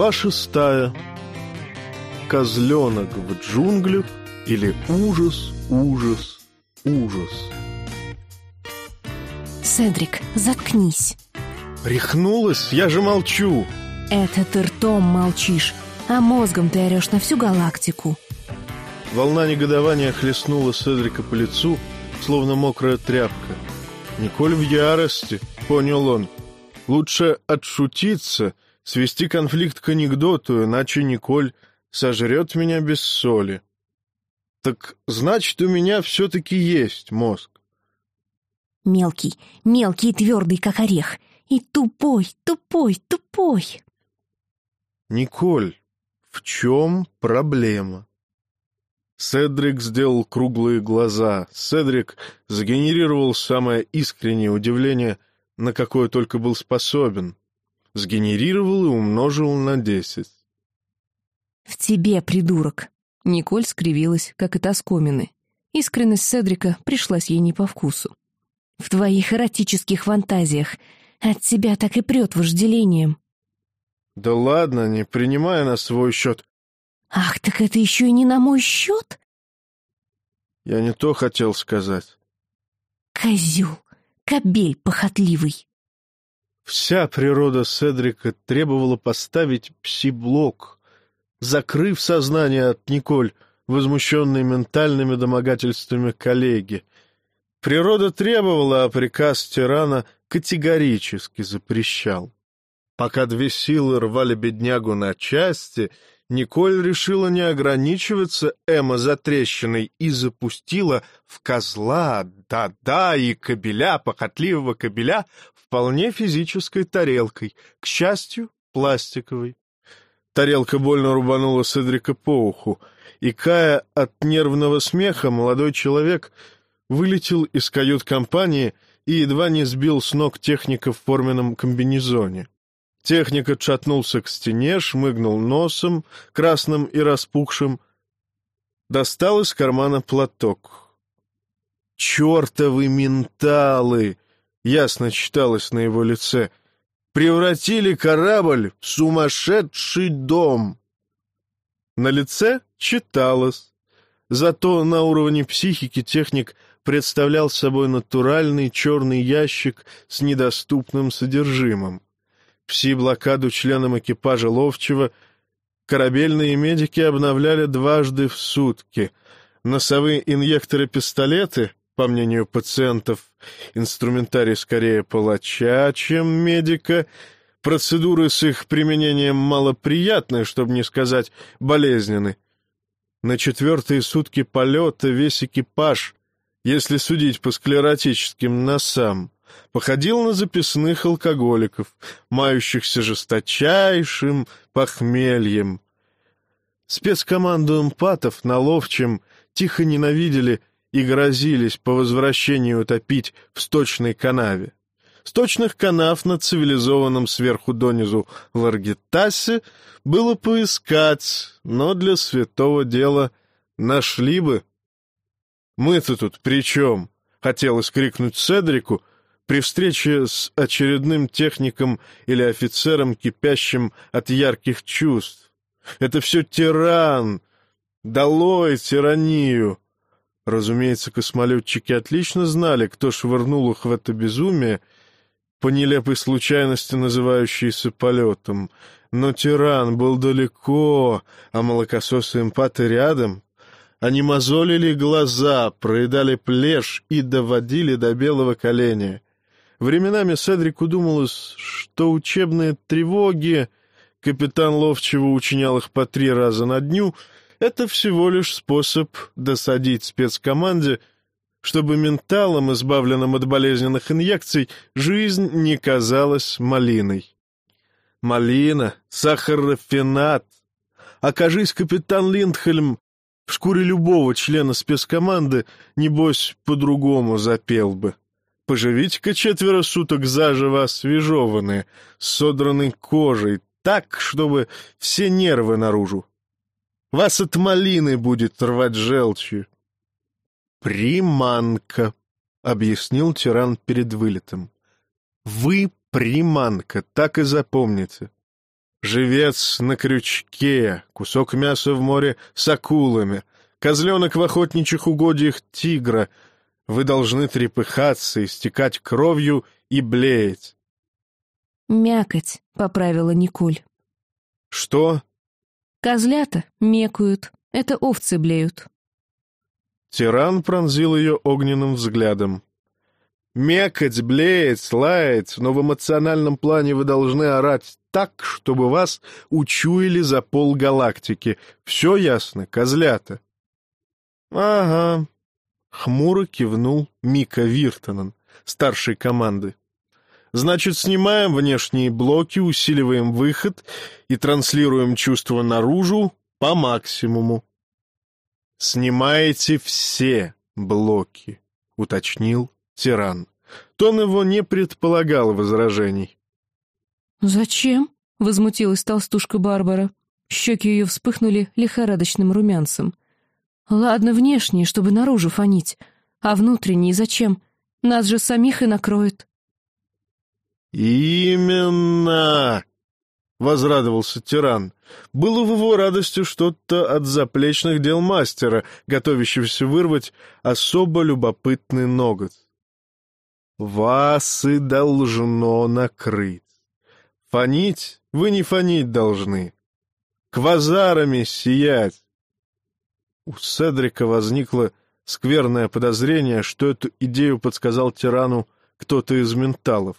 Глава шестая. Козленок в джунглях или ужас, ужас, ужас. Седрик, заткнись. Рехнулась? Я же молчу. Это ты ртом молчишь, а мозгом ты орешь на всю галактику. Волна негодования хлестнула Седрика по лицу, словно мокрая тряпка. Николь в ярости, понял он. Лучше отшутиться, свести конфликт к анекдоту, иначе Николь сожрет меня без соли. Так значит, у меня все-таки есть мозг. Мелкий, мелкий и твердый, как орех. И тупой, тупой, тупой. Николь, в чем проблема? Седрик сделал круглые глаза. Седрик сгенерировал самое искреннее удивление, на какое только был способен. Сгенерировал и умножил на десять. «В тебе, придурок!» Николь скривилась, как и тоскомины. Искренность Седрика пришлась ей не по вкусу. «В твоих эротических фантазиях от тебя так и прет вожделением». «Да ладно, не принимая на свой счет. «Ах, так это еще и не на мой счет?» Я не то хотел сказать. «Козел! Кобель похотливый!» Вся природа Седрика требовала поставить пси-блок, закрыв сознание от Николь, возмущенной ментальными домогательствами коллеги. Природа требовала, а приказ тирана категорически запрещал. Пока две силы рвали беднягу на части — Николь решила не ограничиваться Эмма затрещиной и запустила в козла, да-да, и кобеля, похотливого кобеля, вполне физической тарелкой, к счастью, пластиковой. Тарелка больно рубанула Седрика по уху, и, кая от нервного смеха, молодой человек вылетел из кают-компании и едва не сбил с ног техника в форменном комбинезоне. Техник отшатнулся к стене, шмыгнул носом, красным и распухшим, достал из кармана платок. «Чертовы менталы!» — ясно читалось на его лице. «Превратили корабль в сумасшедший дом!» На лице читалось. Зато на уровне психики техник представлял собой натуральный черный ящик с недоступным содержимым. Пси-блокаду членам экипажа Ловчего корабельные медики обновляли дважды в сутки. Носовые инъекторы-пистолеты, по мнению пациентов, инструментарий скорее палача, чем медика, процедуры с их применением малоприятны, чтобы не сказать болезненны. На четвертые сутки полета весь экипаж, если судить по склеротическим носам, походил на записных алкоголиков, мающихся жесточайшим похмельем. Спецкоманду эмпатов на ловчем тихо ненавидели и грозились по возвращению утопить в сточной канаве. Сточных канав на цивилизованном сверху донизу Ларгитасе было поискать, но для святого дела нашли бы. «Мы-то тут при чем?» — хотелось крикнуть Седрику, при встрече с очередным техником или офицером, кипящим от ярких чувств. Это все тиран! Долой тиранию! Разумеется, космолетчики отлично знали, кто швырнул их в это безумие, по нелепой случайности называющейся полетом. Но тиран был далеко, а молокососы эмпаты рядом. Они мозолили глаза, проедали плешь и доводили до белого коленя. Временами Седрику думалось, что учебные тревоги, капитан Ловчего учинял их по три раза на дню, это всего лишь способ досадить спецкоманде, чтобы менталам, избавленным от болезненных инъекций, жизнь не казалась малиной. Малина, сахар-рафинат. Окажись капитан Линдхельм в шкуре любого члена спецкоманды, небось, по-другому запел бы. Поживите-ка четверо суток заживо освежеванные, с содранной кожей, так, чтобы все нервы наружу. Вас от малины будет рвать желчью. «Приманка», — объяснил тиран перед вылетом. «Вы приманка, так и запомните. Живец на крючке, кусок мяса в море с акулами, козленок в охотничьих угодьях тигра. Вы должны трепыхаться, истекать кровью и блеять. «Мякоть», — поправила Николь. «Что?» «Козлята мекают, это овцы блеют». Тиран пронзил ее огненным взглядом. «Мекать, блеять, лаять, но в эмоциональном плане вы должны орать так, чтобы вас учуяли за пол галактики. Все ясно, козлята?» «Ага», — хмуро кивнул Мика Виртонен, старший команды. «Значит, снимаем внешние блоки, усиливаем выход и транслируем чувство наружу по максимуму». «Снимаете все блоки», — уточнил тиран. Тон его не предполагал возражений. «Зачем?» — возмутилась толстушка Барбара. Щеки ее вспыхнули лихорадочным румянцем. «Ладно, внешние, чтобы наружу фонить. А внутренние зачем? Нас же самих и накроет». «Именно!» — возрадовался тиран. Было в его радости что-то от заплечных дел мастера, готовящегося вырвать особо любопытный ноготь. «Вас и должно накрыть. Фонить вы не фонить должны. Квазарами сиять». У Седрика возникло скверное подозрение, что эту идею подсказал тирану кто-то из менталов.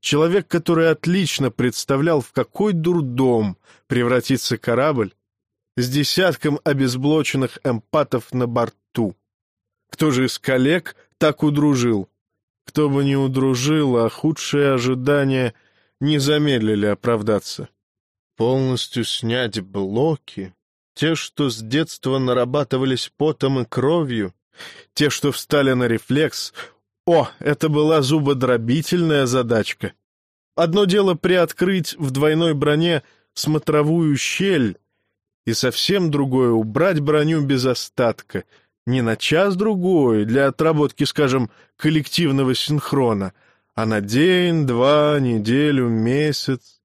Человек, который отлично представлял, в какой дурдом превратится корабль с десятком обезблоченных эмпатов на борту. Кто же из коллег так удружил? Кто бы не удружил, а худшие ожидания не замедлили оправдаться. Полностью снять блоки, те, что с детства нарабатывались потом и кровью, те, что встали на рефлекс, о, это была зубодробительная задачка. Одно дело приоткрыть в двойной броне смотровую щель, и совсем другое — убрать броню без остатка, не на час-другой для отработки, скажем, коллективного синхрона, а на день, два, неделю, месяц.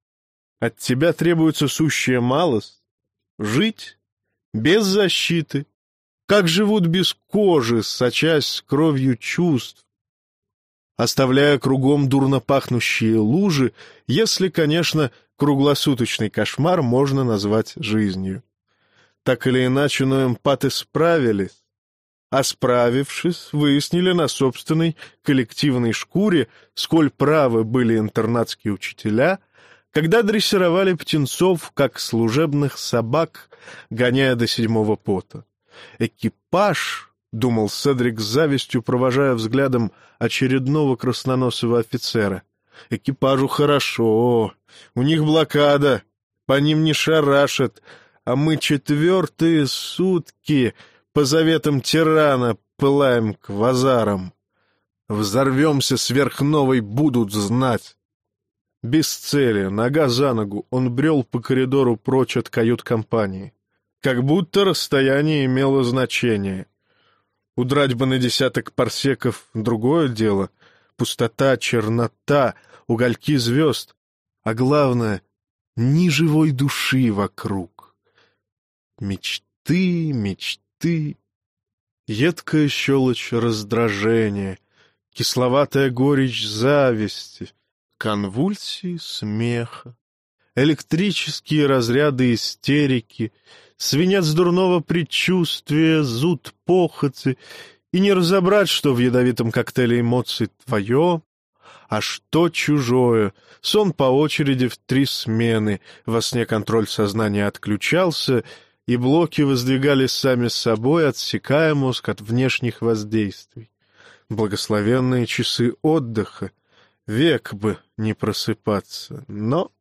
От тебя требуется сущая малость — жить без защиты, как живут без кожи, сочась кровью чувств, оставляя кругом дурно пахнущие лужи, если, конечно, круглосуточный кошмар можно назвать жизнью. Так или иначе, но эмпаты справились. А справившись, выяснили на собственной коллективной шкуре, сколь правы были интернатские учителя, когда дрессировали птенцов, как служебных собак, гоняя до седьмого пота. Экипаж — думал Седрик с завистью, провожая взглядом очередного красноносого офицера. «Экипажу хорошо, у них блокада, по ним не шарашат, а мы четвертые сутки по заветам тирана пылаем к вазарам. Взорвемся сверхновой, будут знать». Без цели, нога за ногу, он брел по коридору прочь от кают-компании. Как будто расстояние имело значение — Удрать бы на десяток парсеков — другое дело. Пустота, чернота, угольки звезд. А главное — ни живой души вокруг. Мечты, мечты. Едкая щелочь раздражения, кисловатая горечь зависти, конвульсии смеха, электрические разряды истерики — свинец дурного предчувствия, зуд похоти, и не разобрать, что в ядовитом коктейле эмоций твое, а что чужое. Сон по очереди в три смены, во сне контроль сознания отключался, и блоки воздвигались сами собой, отсекая мозг от внешних воздействий. Благословенные часы отдыха, век бы не просыпаться, но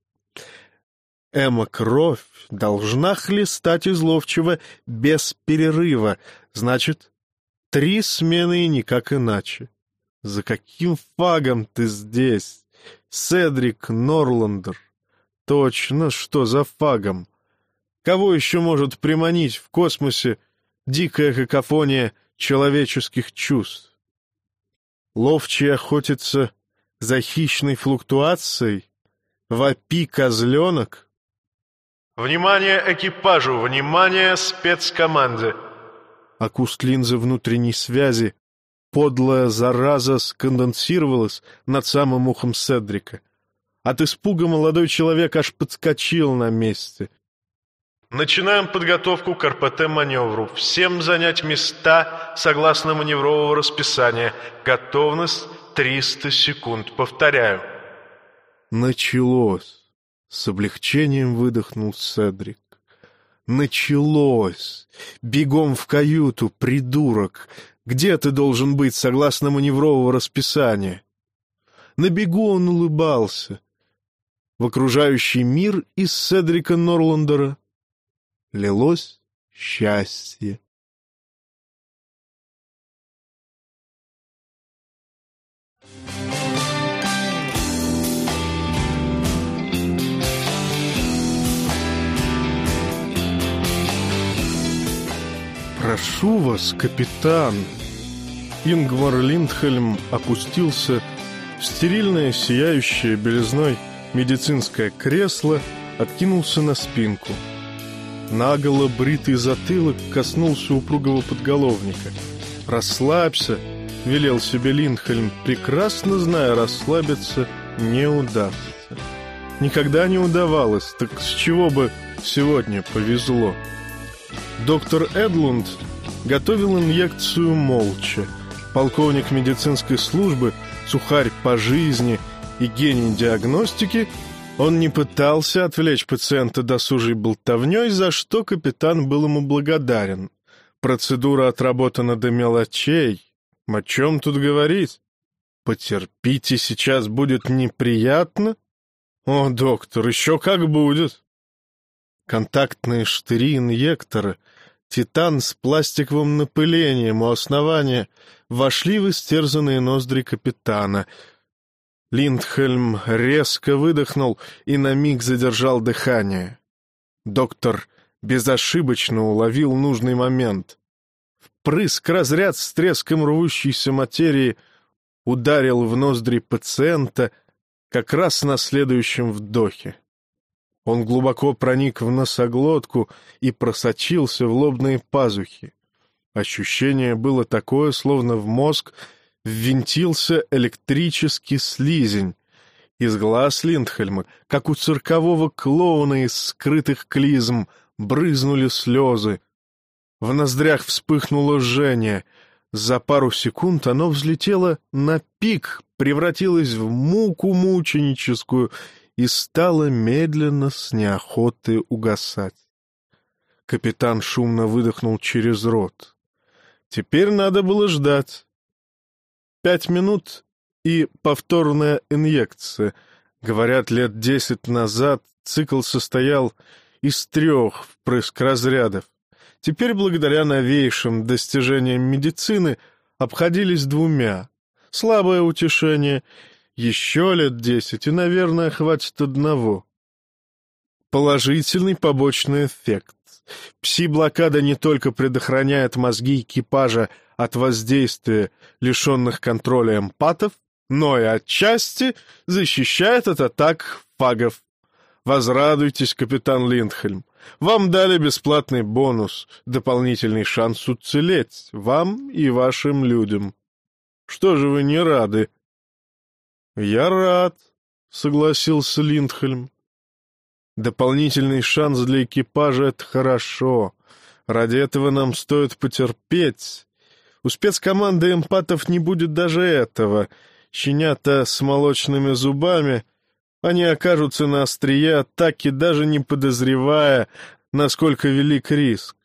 Эмма кровь должна хлестать из без перерыва, значит, три смены и никак иначе. За каким фагом ты здесь, Седрик Норландер? Точно, что за фагом? Кого еще может приманить в космосе дикая какофония человеческих чувств? Ловчий охотится за хищной флуктуацией? Вопи козленок? Внимание экипажу! Внимание спецкоманде!» Акуст линзы внутренней связи, подлая зараза сконденсировалась над самым ухом Седрика. От испуга молодой человек аж подскочил на месте. Начинаем подготовку к РПТ-маневру. Всем занять места согласно маневрового расписания. Готовность 300 секунд. Повторяю. Началось. С облегчением выдохнул Седрик. Началось. Бегом в каюту, придурок. Где ты должен быть согласно маневрового расписания? На бегу он улыбался. В окружающий мир из Седрика Норландера лилось счастье. «Прошу вас, капитан!» Ингмар Линдхельм опустился в стерильное, сияющее белизной медицинское кресло, откинулся на спинку. Наголо бритый затылок коснулся упругого подголовника. «Расслабься!» — велел себе Линдхельм, прекрасно зная, расслабиться не удастся. Никогда не удавалось, так с чего бы сегодня повезло? Доктор Эдлунд готовил инъекцию молча. Полковник медицинской службы, сухарь по жизни и гений диагностики, он не пытался отвлечь пациента досужей болтовней, за что капитан был ему благодарен. Процедура отработана до мелочей. О чем тут говорить? Потерпите, сейчас будет неприятно? О, доктор, еще как будет. Контактные штыри инъектора, титан с пластиковым напылением у основания вошли в истерзанные ноздри капитана. Линдхельм резко выдохнул и на миг задержал дыхание. Доктор безошибочно уловил нужный момент. Впрыск разряд с треском рвущейся материи ударил в ноздри пациента как раз на следующем вдохе. Он глубоко проник в носоглотку и просочился в лобные пазухи. Ощущение было такое, словно в мозг ввинтился электрический слизень. Из глаз Линдхельма, как у циркового клоуна из скрытых клизм, брызнули слезы. В ноздрях вспыхнуло жжение. За пару секунд оно взлетело на пик, превратилось в муку мученическую и стала медленно с неохотой угасать. Капитан шумно выдохнул через рот. Теперь надо было ждать. Пять минут и повторная инъекция. Говорят, лет десять назад цикл состоял из трех впрыск разрядов. Теперь, благодаря новейшим достижениям медицины, обходились двумя. Слабое утешение — еще лет десять, и, наверное, хватит одного. Положительный побочный эффект. Пси-блокада не только предохраняет мозги экипажа от воздействия лишенных контроля эмпатов, но и отчасти защищает от атак фагов. Возрадуйтесь, капитан Линдхельм. Вам дали бесплатный бонус, дополнительный шанс уцелеть, вам и вашим людям. Что же вы не рады? «Я рад», — согласился Линдхельм. «Дополнительный шанс для экипажа — это хорошо. Ради этого нам стоит потерпеть. У спецкоманды эмпатов не будет даже этого. Щенята с молочными зубами, они окажутся на острие атаки, даже не подозревая, насколько велик риск.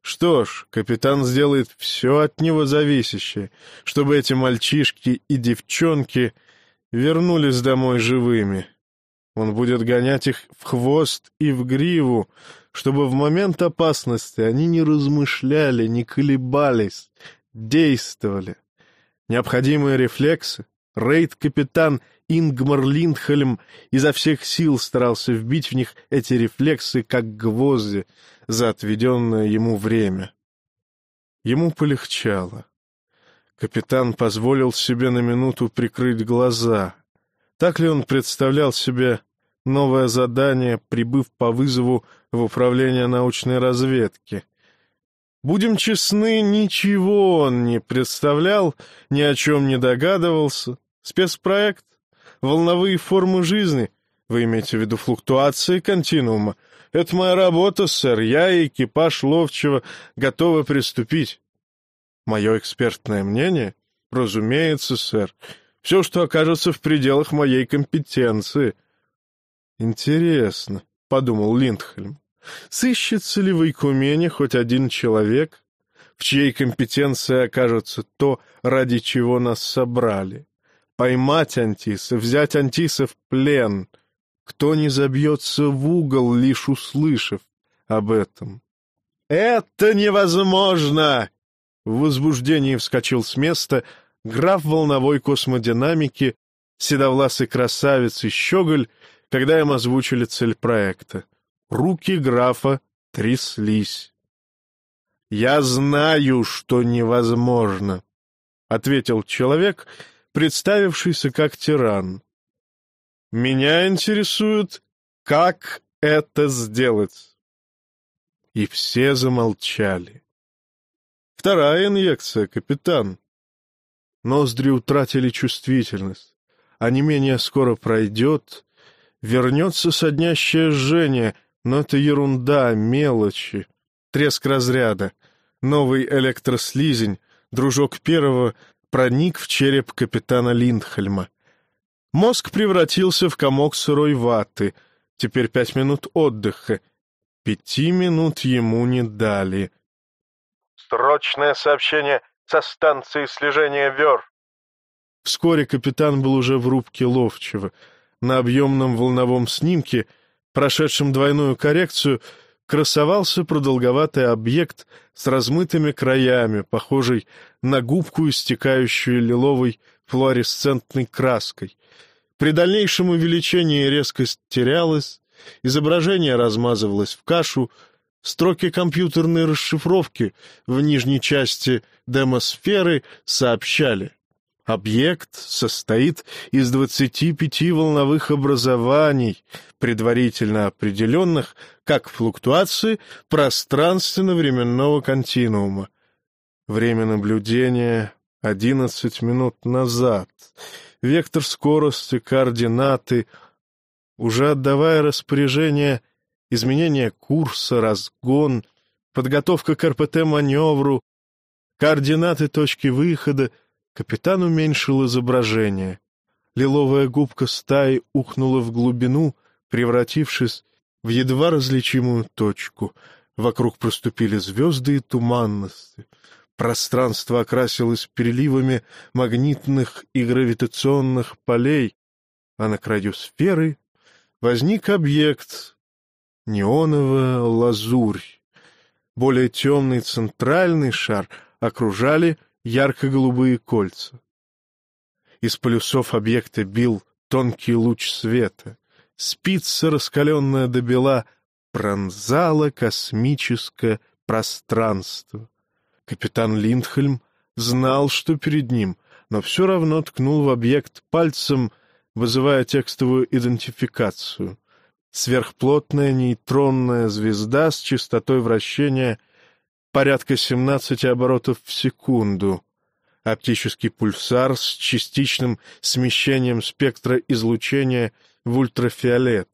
Что ж, капитан сделает все от него зависящее, чтобы эти мальчишки и девчонки — вернулись домой живыми. Он будет гонять их в хвост и в гриву, чтобы в момент опасности они не размышляли, не колебались, действовали. Необходимые рефлексы рейд-капитан Ингмар Линдхельм изо всех сил старался вбить в них эти рефлексы, как гвозди, за отведенное ему время. Ему полегчало. Капитан позволил себе на минуту прикрыть глаза. Так ли он представлял себе новое задание, прибыв по вызову в управление научной разведки. Будем честны, ничего он не представлял, ни о чем не догадывался. Спецпроект? Волновые формы жизни? Вы имеете в виду флуктуации континуума? Это моя работа, сэр. Я и экипаж Ловчего готовы приступить. Мое экспертное мнение? Разумеется, сэр. Все, что окажется в пределах моей компетенции. Интересно, — подумал Линдхельм. Сыщется ли в Икумене хоть один человек, в чьей компетенции окажется то, ради чего нас собрали? Поймать Антиса, взять Антиса в плен. Кто не забьется в угол, лишь услышав об этом? «Это невозможно!» В возбуждении вскочил с места граф волновой космодинамики, седовласый красавец и щеголь, когда им озвучили цель проекта. Руки графа тряслись. «Я знаю, что невозможно», — ответил человек, представившийся как тиран. «Меня интересует, как это сделать». И все замолчали. «Вторая инъекция, капитан». Ноздри утратили чувствительность, а не менее скоро пройдет, вернется соднящее жжение — но это ерунда, мелочи. Треск разряда. Новый электрослизень, дружок первого, проник в череп капитана Линдхельма. Мозг превратился в комок сырой ваты. Теперь пять минут отдыха. Пяти минут ему не дали. «Срочное сообщение со станции слежения Вер!» Вскоре капитан был уже в рубке ловчего. На объемном волновом снимке — прошедшем двойную коррекцию, красовался продолговатый объект с размытыми краями, похожий на губку, истекающую лиловой флуоресцентной краской. При дальнейшем увеличении резкость терялась, изображение размазывалось в кашу, строки компьютерной расшифровки в нижней части демосферы сообщали. Объект состоит из 25 волновых образований, предварительно определенных как флуктуации пространственно-временного континуума. Время наблюдения — 11 минут назад. Вектор скорости, координаты. Уже отдавая распоряжение, изменение курса, разгон, подготовка к РПТ-маневру, координаты точки выхода — Капитан уменьшил изображение. Лиловая губка стаи ухнула в глубину, превратившись в едва различимую точку. Вокруг проступили звезды и туманности. Пространство окрасилось переливами магнитных и гравитационных полей, а на краю сферы возник объект — неоновая лазурь. Более темный центральный шар окружали ярко-голубые кольца. Из полюсов объекта бил тонкий луч света. Спица, раскаленная до бела, пронзала космическое пространство. Капитан Линдхельм знал, что перед ним, но все равно ткнул в объект пальцем, вызывая текстовую идентификацию. Сверхплотная нейтронная звезда с частотой вращения порядка 17 оборотов в секунду. Оптический пульсар с частичным смещением спектра излучения в ультрафиолет.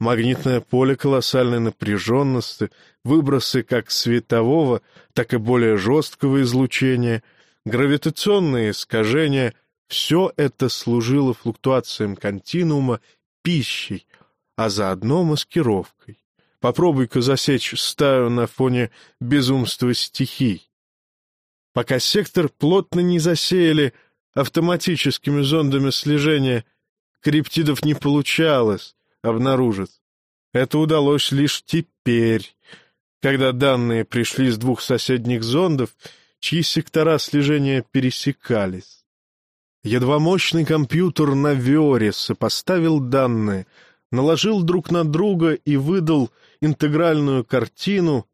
Магнитное поле колоссальной напряженности, выбросы как светового, так и более жесткого излучения, гравитационные искажения — все это служило флуктуациям континуума пищей, а заодно маскировкой. Попробуй-ка засечь стаю на фоне безумства стихий. Пока сектор плотно не засеяли автоматическими зондами слежения, криптидов не получалось обнаружить. Это удалось лишь теперь, когда данные пришли с двух соседних зондов, чьи сектора слежения пересекались. Едва мощный компьютер на Вере сопоставил данные — наложил друг на друга и выдал интегральную картину.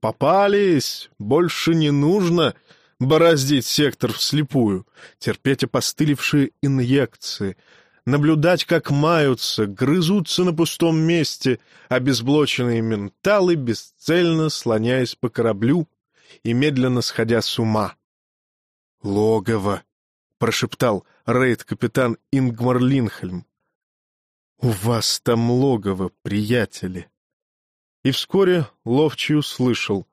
Попались! Больше не нужно бороздить сектор вслепую, терпеть опостылевшие инъекции. наблюдать, как маются, грызутся на пустом месте обезблоченные менталы, бесцельно слоняясь по кораблю и медленно сходя с ума. «Логово!» — прошептал рейд-капитан Ингмар Линхельм. «У вас там логово, приятели!» И вскоре Ловчий услышал.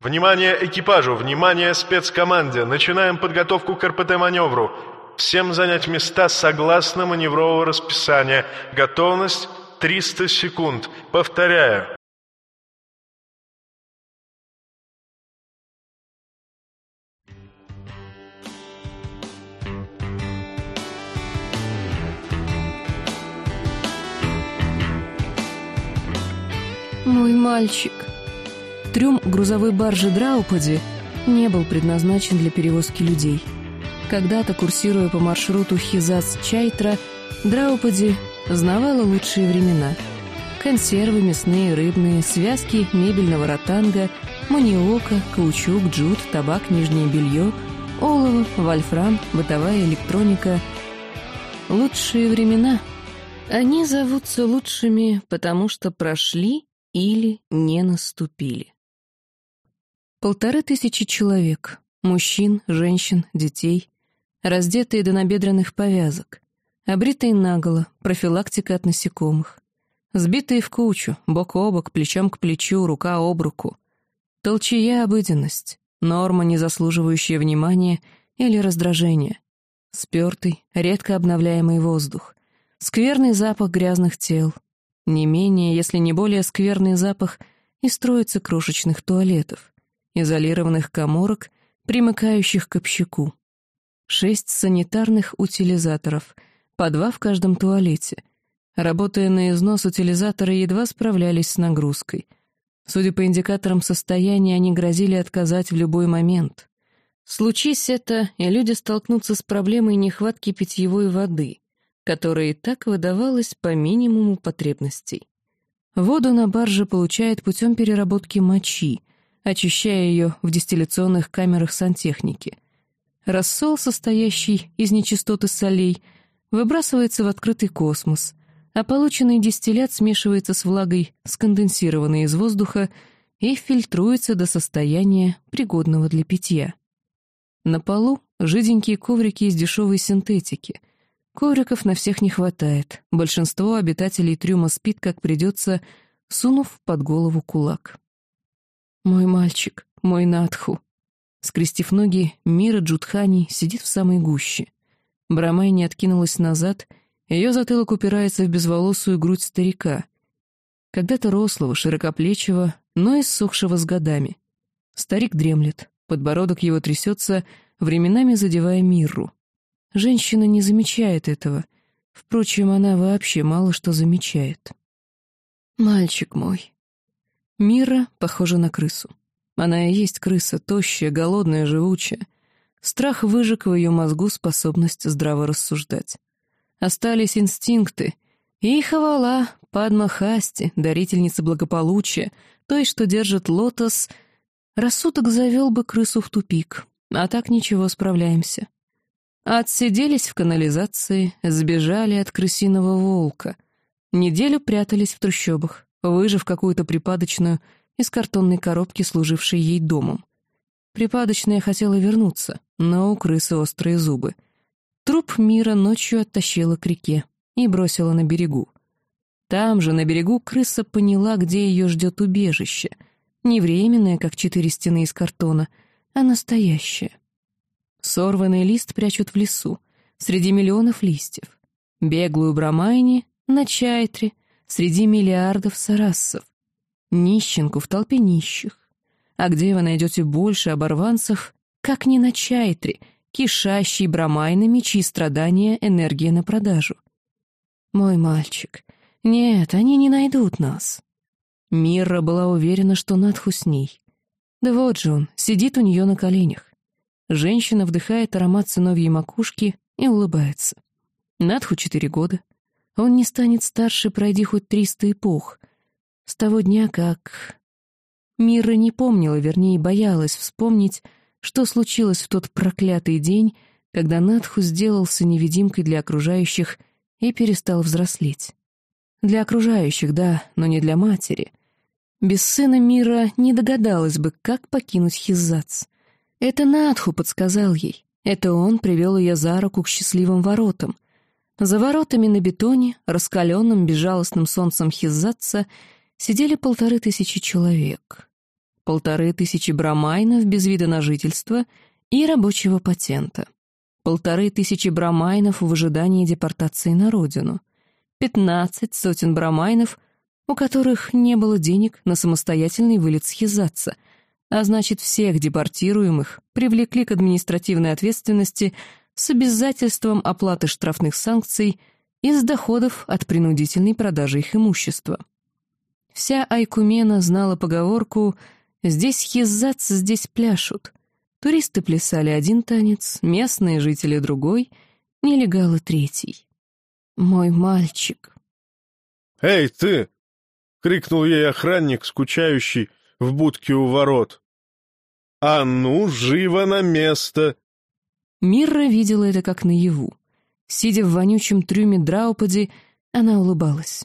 «Внимание экипажу! Внимание спецкоманде! Начинаем подготовку к РПТ-маневру! Всем занять места согласно маневрового расписания. Готовность 300 секунд. Повторяю. Мой мальчик. Трюм грузовой баржи Драупади не был предназначен для перевозки людей. Когда-то, курсируя по маршруту Хизас-Чайтра, Драупади знавала лучшие времена. Консервы, мясные, рыбные, связки мебельного ротанга, маниока, каучук, джут, табак, нижнее белье, олово, вольфрам, бытовая электроника. Лучшие времена. Они зовутся лучшими, потому что прошли или не наступили. Полторы тысячи человек, мужчин, женщин, детей, раздетые до набедренных повязок, обритые наголо, профилактика от насекомых, сбитые в кучу, бок о бок, плечом к плечу, рука об руку. Толчья обыденность, норма, не заслуживающая внимания или раздражения, спертый, редко обновляемый воздух, скверный запах грязных тел, не менее, если не более скверный запах и строится крошечных туалетов, изолированных коморок, примыкающих к общаку. Шесть санитарных утилизаторов, по два в каждом туалете. Работая на износ, утилизаторы едва справлялись с нагрузкой. Судя по индикаторам состояния, они грозили отказать в любой момент. Случись это, и люди столкнутся с проблемой нехватки питьевой воды, которая и так выдавалась по минимуму потребностей. Воду на барже получает путем переработки мочи, очищая ее в дистилляционных камерах сантехники — Рассол, состоящий из нечистоты солей, выбрасывается в открытый космос, а полученный дистиллят смешивается с влагой, сконденсированной из воздуха, и фильтруется до состояния, пригодного для питья. На полу жиденькие коврики из дешевой синтетики. Ковриков на всех не хватает. Большинство обитателей трюма спит, как придется, сунув под голову кулак. «Мой мальчик, мой Надху», Скрестив ноги, Мира Джудхани сидит в самой гуще. Брамай не откинулась назад, ее затылок упирается в безволосую грудь старика. Когда-то рослого, широкоплечего, но иссохшего с годами. Старик дремлет, подбородок его трясется, временами задевая Мирру. Женщина не замечает этого. Впрочем, она вообще мало что замечает. «Мальчик мой». Мира похожа на крысу. Она и есть крыса, тощая, голодная, живучая. Страх выжег в ее мозгу способность здраво рассуждать. Остались инстинкты. И хвала, Падма Хасти, дарительница благополучия, той, что держит лотос. Рассудок завел бы крысу в тупик, а так ничего, справляемся. Отсиделись в канализации, сбежали от крысиного волка. Неделю прятались в трущобах, выжив какую-то припадочную из картонной коробки, служившей ей домом. Припадочная хотела вернуться, но у крысы острые зубы. Труп Мира ночью оттащила к реке и бросила на берегу. Там же, на берегу, крыса поняла, где ее ждет убежище. Не временное, как четыре стены из картона, а настоящее. Сорванный лист прячут в лесу, среди миллионов листьев. Беглую брамайни на чайтре, среди миллиардов сарассов нищенку в толпе нищих. А где вы найдете больше оборванцев, как не на чайтре, кишащей брамайнами, чьи страдания — энергия на продажу? Мой мальчик, нет, они не найдут нас. Мирра была уверена, что Надху с ней. Да вот же он, сидит у нее на коленях. Женщина вдыхает аромат сыновьей макушки и улыбается. Надху четыре года. Он не станет старше, пройди хоть триста эпох, с того дня, как... Мира не помнила, вернее, боялась вспомнить, что случилось в тот проклятый день, когда Надху сделался невидимкой для окружающих и перестал взрослеть. Для окружающих, да, но не для матери. Без сына мира не догадалась бы, как покинуть Хизац. Это Надху подсказал ей. Это он привел ее за руку к счастливым воротам. За воротами на бетоне, раскаленным безжалостным солнцем Хизатца, сидели полторы тысячи человек. Полторы тысячи брамайнов без вида на жительство и рабочего патента. Полторы тысячи брамайнов в ожидании депортации на родину. Пятнадцать сотен брамайнов, у которых не было денег на самостоятельный вылет с Хизатца — а значит, всех депортируемых привлекли к административной ответственности с обязательством оплаты штрафных санкций из доходов от принудительной продажи их имущества. Вся Айкумена знала поговорку «здесь хизац, здесь пляшут». Туристы плясали один танец, местные жители — другой, нелегалы — третий. «Мой мальчик». «Эй, ты!» — крикнул ей охранник, скучающий, в будке у ворот. «А ну, живо на место!» Мирра видела это как наяву. Сидя в вонючем трюме Драупади, она улыбалась.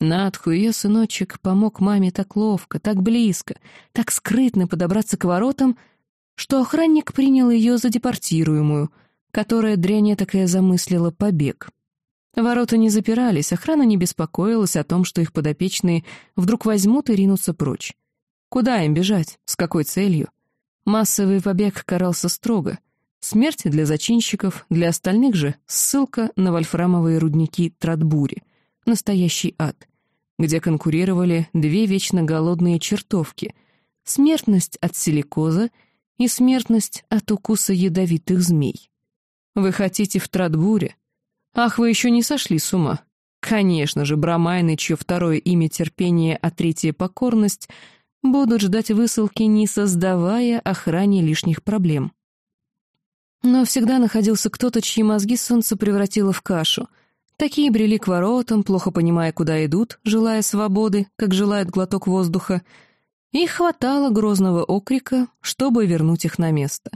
Надху, ее сыночек, помог маме так ловко, так близко, так скрытно подобраться к воротам, что охранник принял ее за депортируемую, которая дрянья такая замыслила побег. Ворота не запирались, охрана не беспокоилась о том, что их подопечные вдруг возьмут и ринутся прочь. Куда им бежать? С какой целью? Массовый побег карался строго. Смерть для зачинщиков, для остальных же ссылка на вольфрамовые рудники Тратбури. Настоящий ад, где конкурировали две вечно голодные чертовки. Смертность от силикоза и смертность от укуса ядовитых змей. Вы хотите в Тратбуре? Ах, вы еще не сошли с ума. Конечно же, Брамайны, чье второе имя терпение, а третье покорность — будут ждать высылки, не создавая охране лишних проблем. Но всегда находился кто-то, чьи мозги солнце превратило в кашу. Такие брели к воротам, плохо понимая, куда идут, желая свободы, как желает глоток воздуха, и хватало грозного окрика, чтобы вернуть их на место.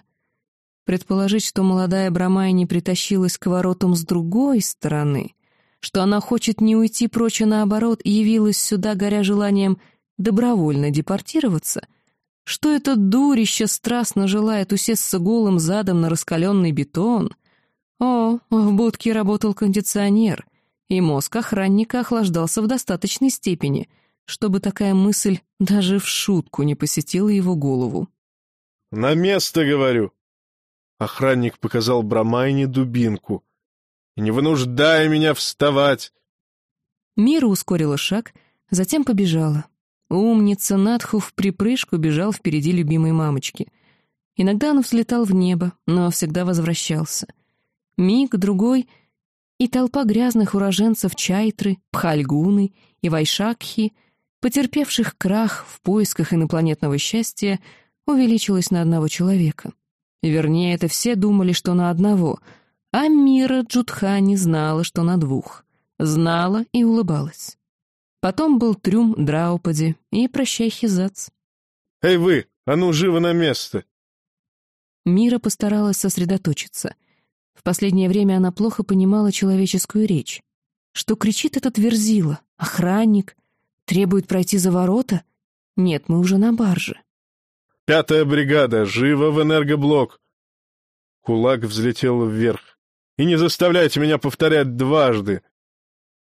Предположить, что молодая Брамай не притащилась к воротам с другой стороны, что она хочет не уйти прочь, а наоборот, явилась сюда, горя желанием — добровольно депортироваться, что этот дурище страстно желает усесться голым задом на раскаленный бетон. О, в будке работал кондиционер, и мозг охранника охлаждался в достаточной степени, чтобы такая мысль даже в шутку не посетила его голову. «На место, говорю!» Охранник показал Брамайне дубинку. «Не вынуждай меня вставать!» Мира ускорила шаг, затем побежала. Умница Надху в припрыжку бежал впереди любимой мамочки. Иногда он взлетал в небо, но всегда возвращался. Миг, другой, и толпа грязных уроженцев Чайтры, Пхальгуны и Вайшакхи, потерпевших крах в поисках инопланетного счастья, увеличилась на одного человека. Вернее, это все думали, что на одного, а Мира Джудха не знала, что на двух. Знала и улыбалась. Потом был трюм Драупади и прощай Хизац. «Эй вы, а ну живо на место!» Мира постаралась сосредоточиться. В последнее время она плохо понимала человеческую речь. Что кричит этот верзила? Охранник? Требует пройти за ворота? Нет, мы уже на барже. «Пятая бригада, живо в энергоблок!» Кулак взлетел вверх. «И не заставляйте меня повторять дважды!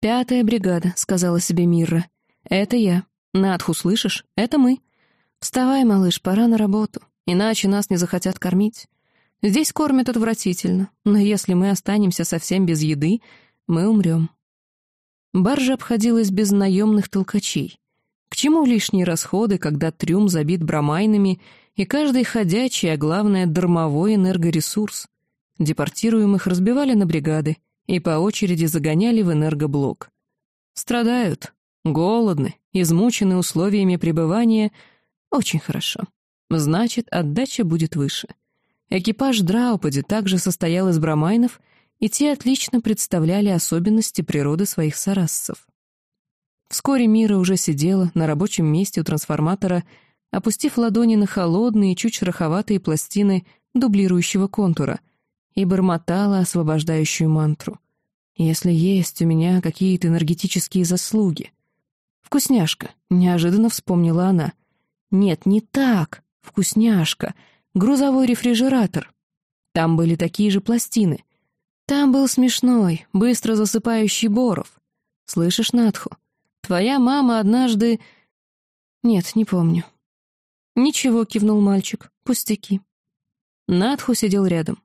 «Пятая бригада», — сказала себе Мирра. «Это я. Надху, слышишь? Это мы. Вставай, малыш, пора на работу, иначе нас не захотят кормить. Здесь кормят отвратительно, но если мы останемся совсем без еды, мы умрем». Баржа обходилась без наемных толкачей. К чему лишние расходы, когда трюм забит бромайнами, и каждый ходячий, а главное, дармовой энергоресурс? Депортируемых разбивали на бригады — и по очереди загоняли в энергоблок. Страдают, голодны, измучены условиями пребывания. Очень хорошо. Значит, отдача будет выше. Экипаж Драупади также состоял из брамайнов, и те отлично представляли особенности природы своих сарассов. Вскоре Мира уже сидела на рабочем месте у трансформатора, опустив ладони на холодные, чуть шероховатые пластины дублирующего контура — и бормотала освобождающую мантру. «Если есть у меня какие-то энергетические заслуги». «Вкусняшка», — неожиданно вспомнила она. «Нет, не так. Вкусняшка. Грузовой рефрижератор. Там были такие же пластины. Там был смешной, быстро засыпающий Боров. Слышишь, Надху? Твоя мама однажды... Нет, не помню. Ничего, кивнул мальчик, пустяки. Надху сидел рядом.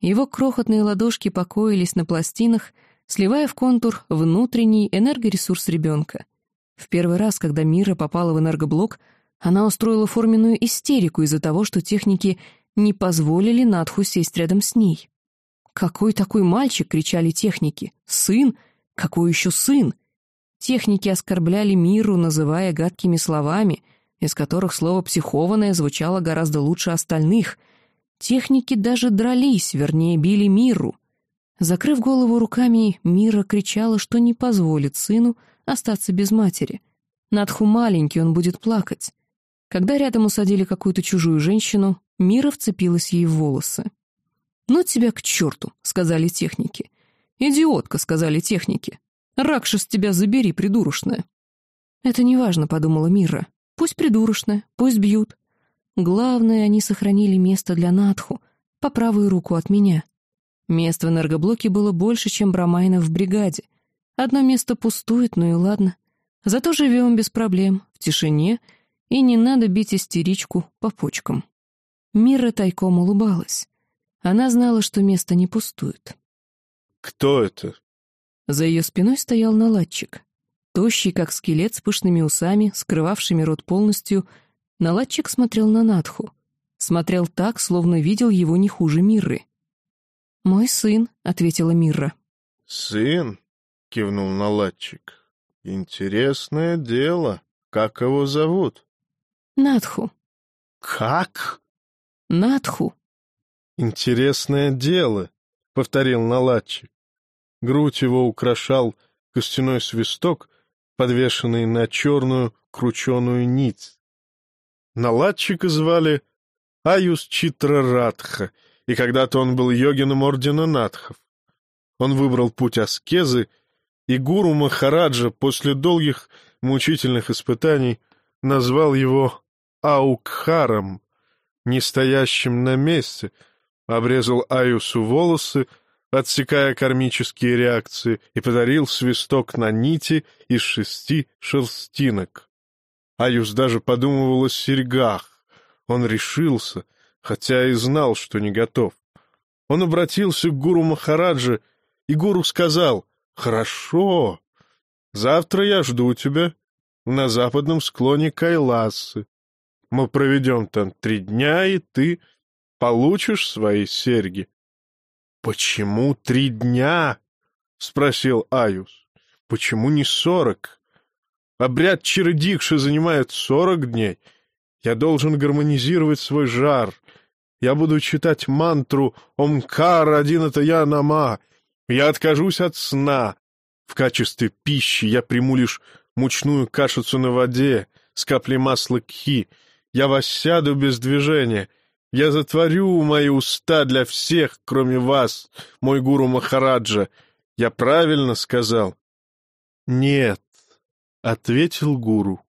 Его крохотные ладошки покоились на пластинах, сливая в контур внутренний энергоресурс ребенка. В первый раз, когда Мира попала в энергоблок, она устроила форменную истерику из-за того, что техники не позволили Надху сесть рядом с ней. «Какой такой мальчик?» — кричали техники. «Сын? Какой еще сын?» Техники оскорбляли миру, называя гадкими словами, из которых слово «психованное» звучало гораздо лучше остальных. Техники даже дрались, вернее, били миру. Закрыв голову руками, Мира кричала, что не позволит сыну остаться без матери. Надху маленький, он будет плакать. Когда рядом усадили какую-то чужую женщину, Мира вцепилась ей в волосы. «Ну тебя к черту», — сказали техники. «Идиотка», — сказали техники. Ракшас тебя забери, придурочная. Это неважно, подумала Мира. Пусть придурочная, пусть бьют. Главное, они сохранили место для Надху, по правую руку от меня. Мест в энергоблоке было больше, чем Брамайна в бригаде. Одно место пустует, ну и ладно. Зато живем без проблем, в тишине, и не надо бить истеричку по почкам. Мира тайком улыбалась. Она знала, что место не пустует. «Кто это?» За ее спиной стоял наладчик. Тощий, как скелет, с пышными усами, скрывавшими рот полностью, наладчик смотрел на Надху. Смотрел так, словно видел его не хуже Мирры. «Мой сын», — ответила Мирра. «Сын?» — кивнул наладчик. «Интересное дело. Как его зовут?» «Надху». «Как?» «Надху». «Интересное дело», — повторил наладчик. Грудь его украшал костяной свисток, подвешенный на черную крученую нить. Наладчика звали Аюс Читра Радха, и когда-то он был йогином ордена Надхов. Он выбрал путь аскезы, и гуру Махараджа после долгих мучительных испытаний назвал его Аукхаром, не стоящим на месте, обрезал Аюсу волосы, отсекая кармические реакции, и подарил свисток на нити из шести шерстинок. Аюс даже подумывал о серьгах. Он решился, хотя и знал, что не готов. Он обратился к гуру Махараджа, и гуру сказал, «Хорошо, завтра я жду тебя на западном склоне Кайласы. Мы проведем там три дня, и ты получишь свои серьги. «Почему три дня?» — спросил Аюс. «Почему не сорок? Обряд Чародикши занимает сорок дней. Я должен гармонизировать свой жар. Я буду читать мантру «Омкар я нама». Я откажусь от сна. В качестве пищи я приму лишь мучную кашицу на воде с каплей масла кхи. Я воссяду без движения — я затворю мои уста для всех, кроме вас, мой гуру Махараджа. Я правильно сказал? Нет, — ответил гуру.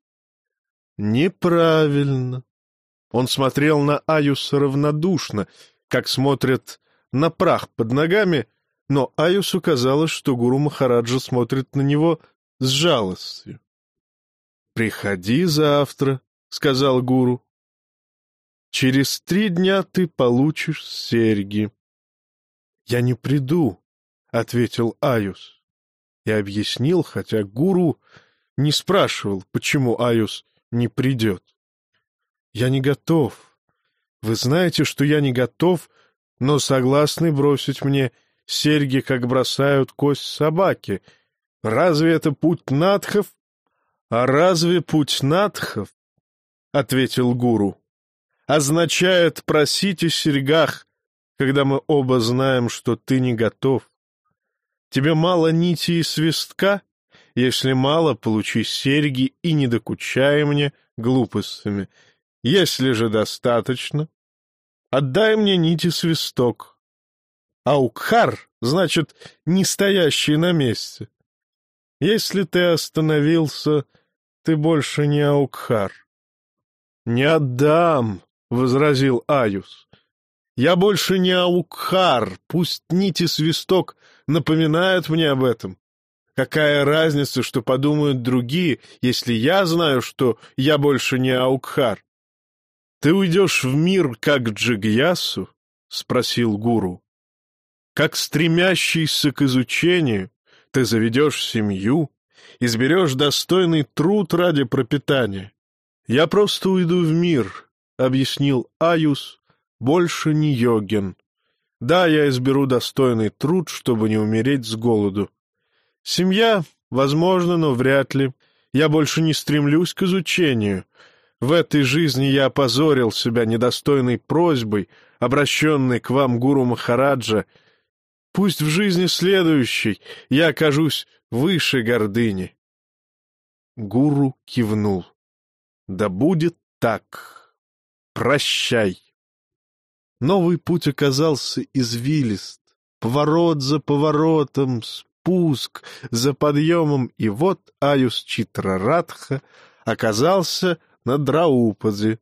Неправильно. Он смотрел на Аюса равнодушно, как смотрят на прах под ногами, но Аюсу казалось, что гуру Махараджа смотрит на него с жалостью. «Приходи завтра», — сказал гуру. Через три дня ты получишь серьги. — Я не приду, — ответил Аюс. И объяснил, хотя гуру не спрашивал, почему Аюс не придет. — Я не готов. Вы знаете, что я не готов, но согласны бросить мне серьги, как бросают кость собаки. Разве это путь надхов? — А разве путь надхов? — ответил гуру означает просить о серьгах, когда мы оба знаем, что ты не готов. Тебе мало нити и свистка? Если мало, получи серьги и не докучай мне глупостями. Если же достаточно, отдай мне нити свисток. Аукхар значит «не стоящий на месте». Если ты остановился, ты больше не Аукхар. — Не отдам, — возразил Аюс. — Я больше не Аукхар, пусть нити свисток напоминают мне об этом. Какая разница, что подумают другие, если я знаю, что я больше не Аукхар? — Ты уйдешь в мир, как Джигьясу? — спросил гуру. — Как стремящийся к изучению, ты заведешь семью, изберешь достойный труд ради пропитания. Я просто уйду в мир, — объяснил Аюс, — больше не йоген. Да, я изберу достойный труд, чтобы не умереть с голоду. Семья, возможно, но вряд ли. Я больше не стремлюсь к изучению. В этой жизни я опозорил себя недостойной просьбой, обращенной к вам, гуру Махараджа, Пусть в жизни следующей я окажусь выше гордыни. Гуру кивнул. Да будет так. Прощай. Новый путь оказался извилист. Поворот за поворотом, спуск за подъемом, и вот Аюс Читрарадха оказался на Драупаде.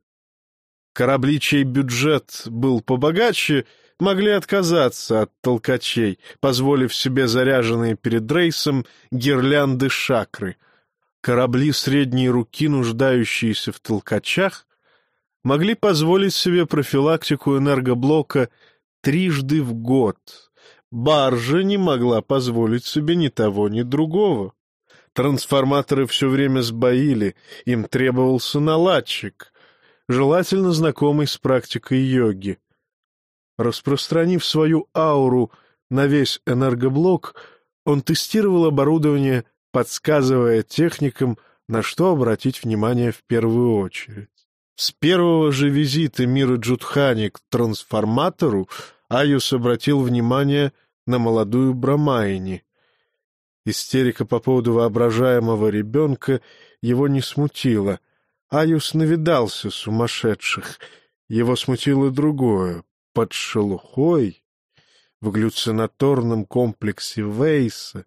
Корабли, чей бюджет был побогаче, могли отказаться от толкачей, позволив себе заряженные перед рейсом гирлянды шакры. Корабли средней руки, нуждающиеся в толкачах, могли позволить себе профилактику энергоблока трижды в год. Баржа не могла позволить себе ни того, ни другого. Трансформаторы все время сбоили, им требовался наладчик, желательно знакомый с практикой йоги. Распространив свою ауру на весь энергоблок, он тестировал оборудование, подсказывая техникам, на что обратить внимание в первую очередь. С первого же визита мира Джудхани к трансформатору Аюс обратил внимание на молодую Брамайни. Истерика по поводу воображаемого ребенка его не смутила. Аюс навидался сумасшедших. Его смутило другое под шелухой в галлюцинаторном комплексе Вейса,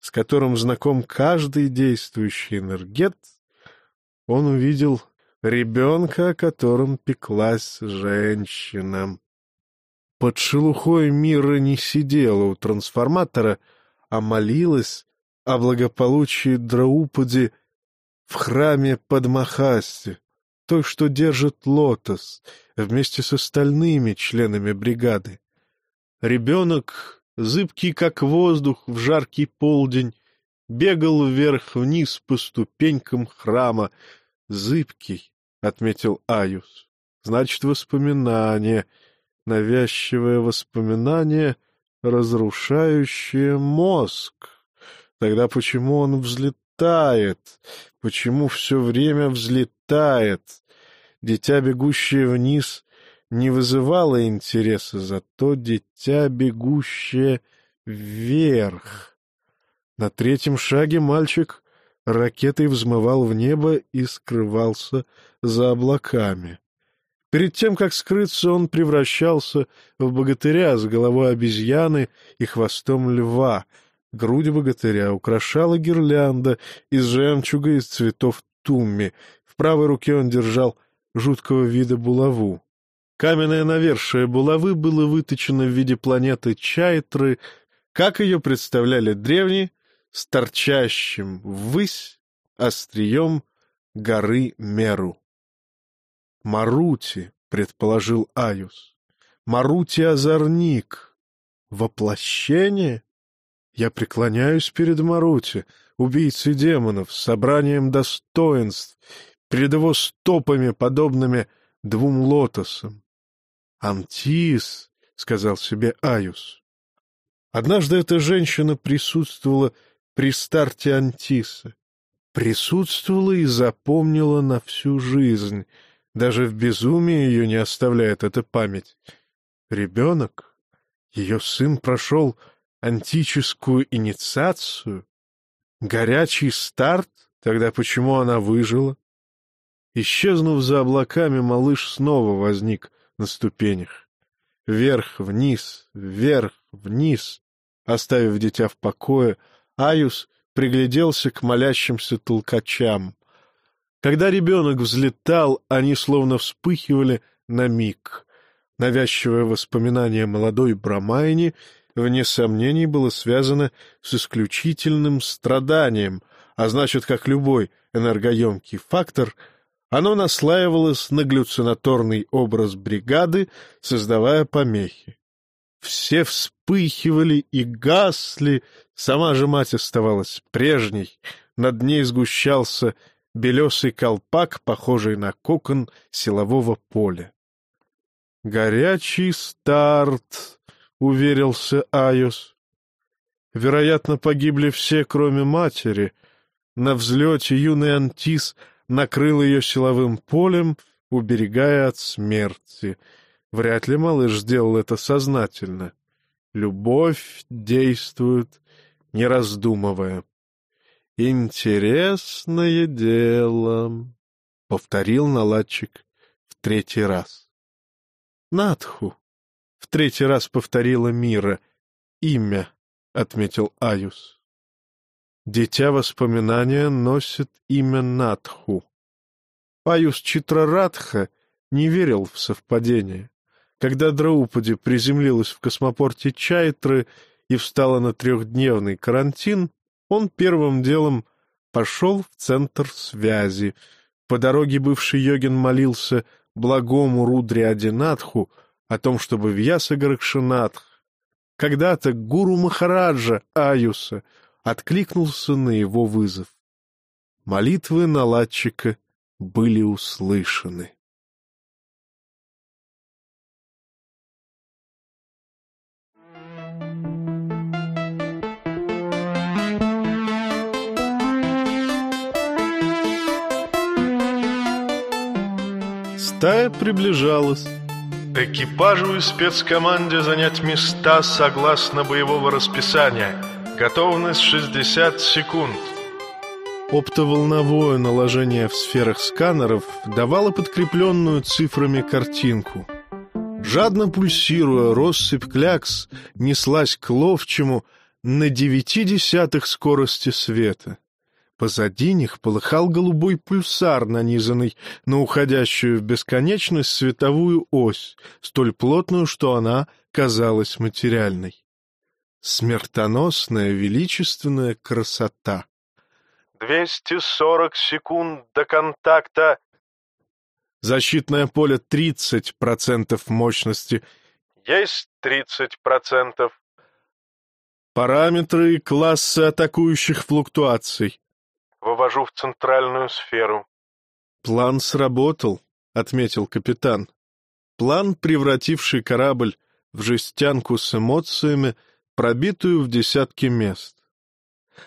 с которым знаком каждый действующий энергет, он увидел ребенка, о котором пеклась женщина. Под шелухой мира не сидела у трансформатора, а молилась о благополучии Драупади в храме Падмахасти, той, что держит лотос, вместе с остальными членами бригады. Ребенок, зыбкий как воздух в жаркий полдень, бегал вверх-вниз по ступенькам храма. Зыбкий, — отметил Аюс. Значит, воспоминание, навязчивое воспоминание, разрушающее мозг. Тогда почему он взлетает? Почему все время взлетает? Дитя, бегущее вниз, не вызывало интереса, зато дитя, бегущее вверх. На третьем шаге мальчик ракетой взмывал в небо и скрывался за облаками. Перед тем, как скрыться, он превращался в богатыря с головой обезьяны и хвостом льва. Грудь богатыря украшала гирлянда из жемчуга из цветов тумми. В правой руке он держал жуткого вида булаву. Каменное навершие булавы было выточено в виде планеты Чайтры, как ее представляли древние, с торчащим ввысь острием горы Меру. «Марути», — предположил Аюс, — «Марути-озорник». «Воплощение?» Я преклоняюсь перед Марути, убийцей демонов, собранием достоинств, перед его стопами, подобными двум лотосам. «Антис», — сказал себе Аюс. Однажды эта женщина присутствовала при старте Антиса. Присутствовала и запомнила на всю жизнь. Даже в безумии ее не оставляет эта память. Ребенок, ее сын прошел антическую инициацию, горячий старт, тогда почему она выжила? Исчезнув за облаками, малыш снова возник на ступенях. Вверх-вниз, вверх-вниз. Оставив дитя в покое, Аюс пригляделся к молящимся толкачам. Когда ребенок взлетал, они словно вспыхивали на миг. Навязчивое воспоминание молодой Брамайни, вне сомнений, было связано с исключительным страданием, а значит, как любой энергоемкий фактор, оно наслаивалось на глюцинаторный образ бригады, создавая помехи. Все вспыхивали и гасли, сама же мать оставалась прежней, над ней сгущался белесый колпак, похожий на кокон силового поля. «Горячий старт», — уверился Айос. Вероятно, погибли все, кроме матери. На взлете юный Антис накрыл ее силовым полем, уберегая от смерти. Вряд ли малыш сделал это сознательно. Любовь действует, не раздумывая. «Интересное дело», — повторил наладчик в третий раз. «Надху», — в третий раз повторила Мира. «Имя», — отметил Аюс. Дитя воспоминания носит имя Надху. Аюс Читрарадха не верил в совпадение. Когда Драупади приземлилась в космопорте Чайтры и встала на трехдневный карантин, он первым делом пошел в центр связи. По дороге бывший йогин молился благому Рудре Адинатху о том, чтобы Вьяса Гаракшинатх, когда-то гуру Махараджа Аюса, откликнулся на его вызов. Молитвы наладчика были услышаны. Стая приближалась. Экипажу и спецкоманде занять места согласно боевого расписания. Готовность 60 секунд. Оптоволновое наложение в сферах сканеров давало подкрепленную цифрами картинку. Жадно пульсируя, россыпь клякс неслась к ловчему на девяти десятых скорости света. Позади них полыхал голубой пульсар, нанизанный на уходящую в бесконечность световую ось, столь плотную, что она казалась материальной. Смертоносная величественная красота. «Двести сорок секунд до контакта!» Защитное поле тридцать процентов мощности. Есть тридцать процентов. Параметры классы атакующих флуктуаций. Вывожу в центральную сферу. План сработал, отметил капитан. План, превративший корабль в жестянку с эмоциями, пробитую в десятки мест.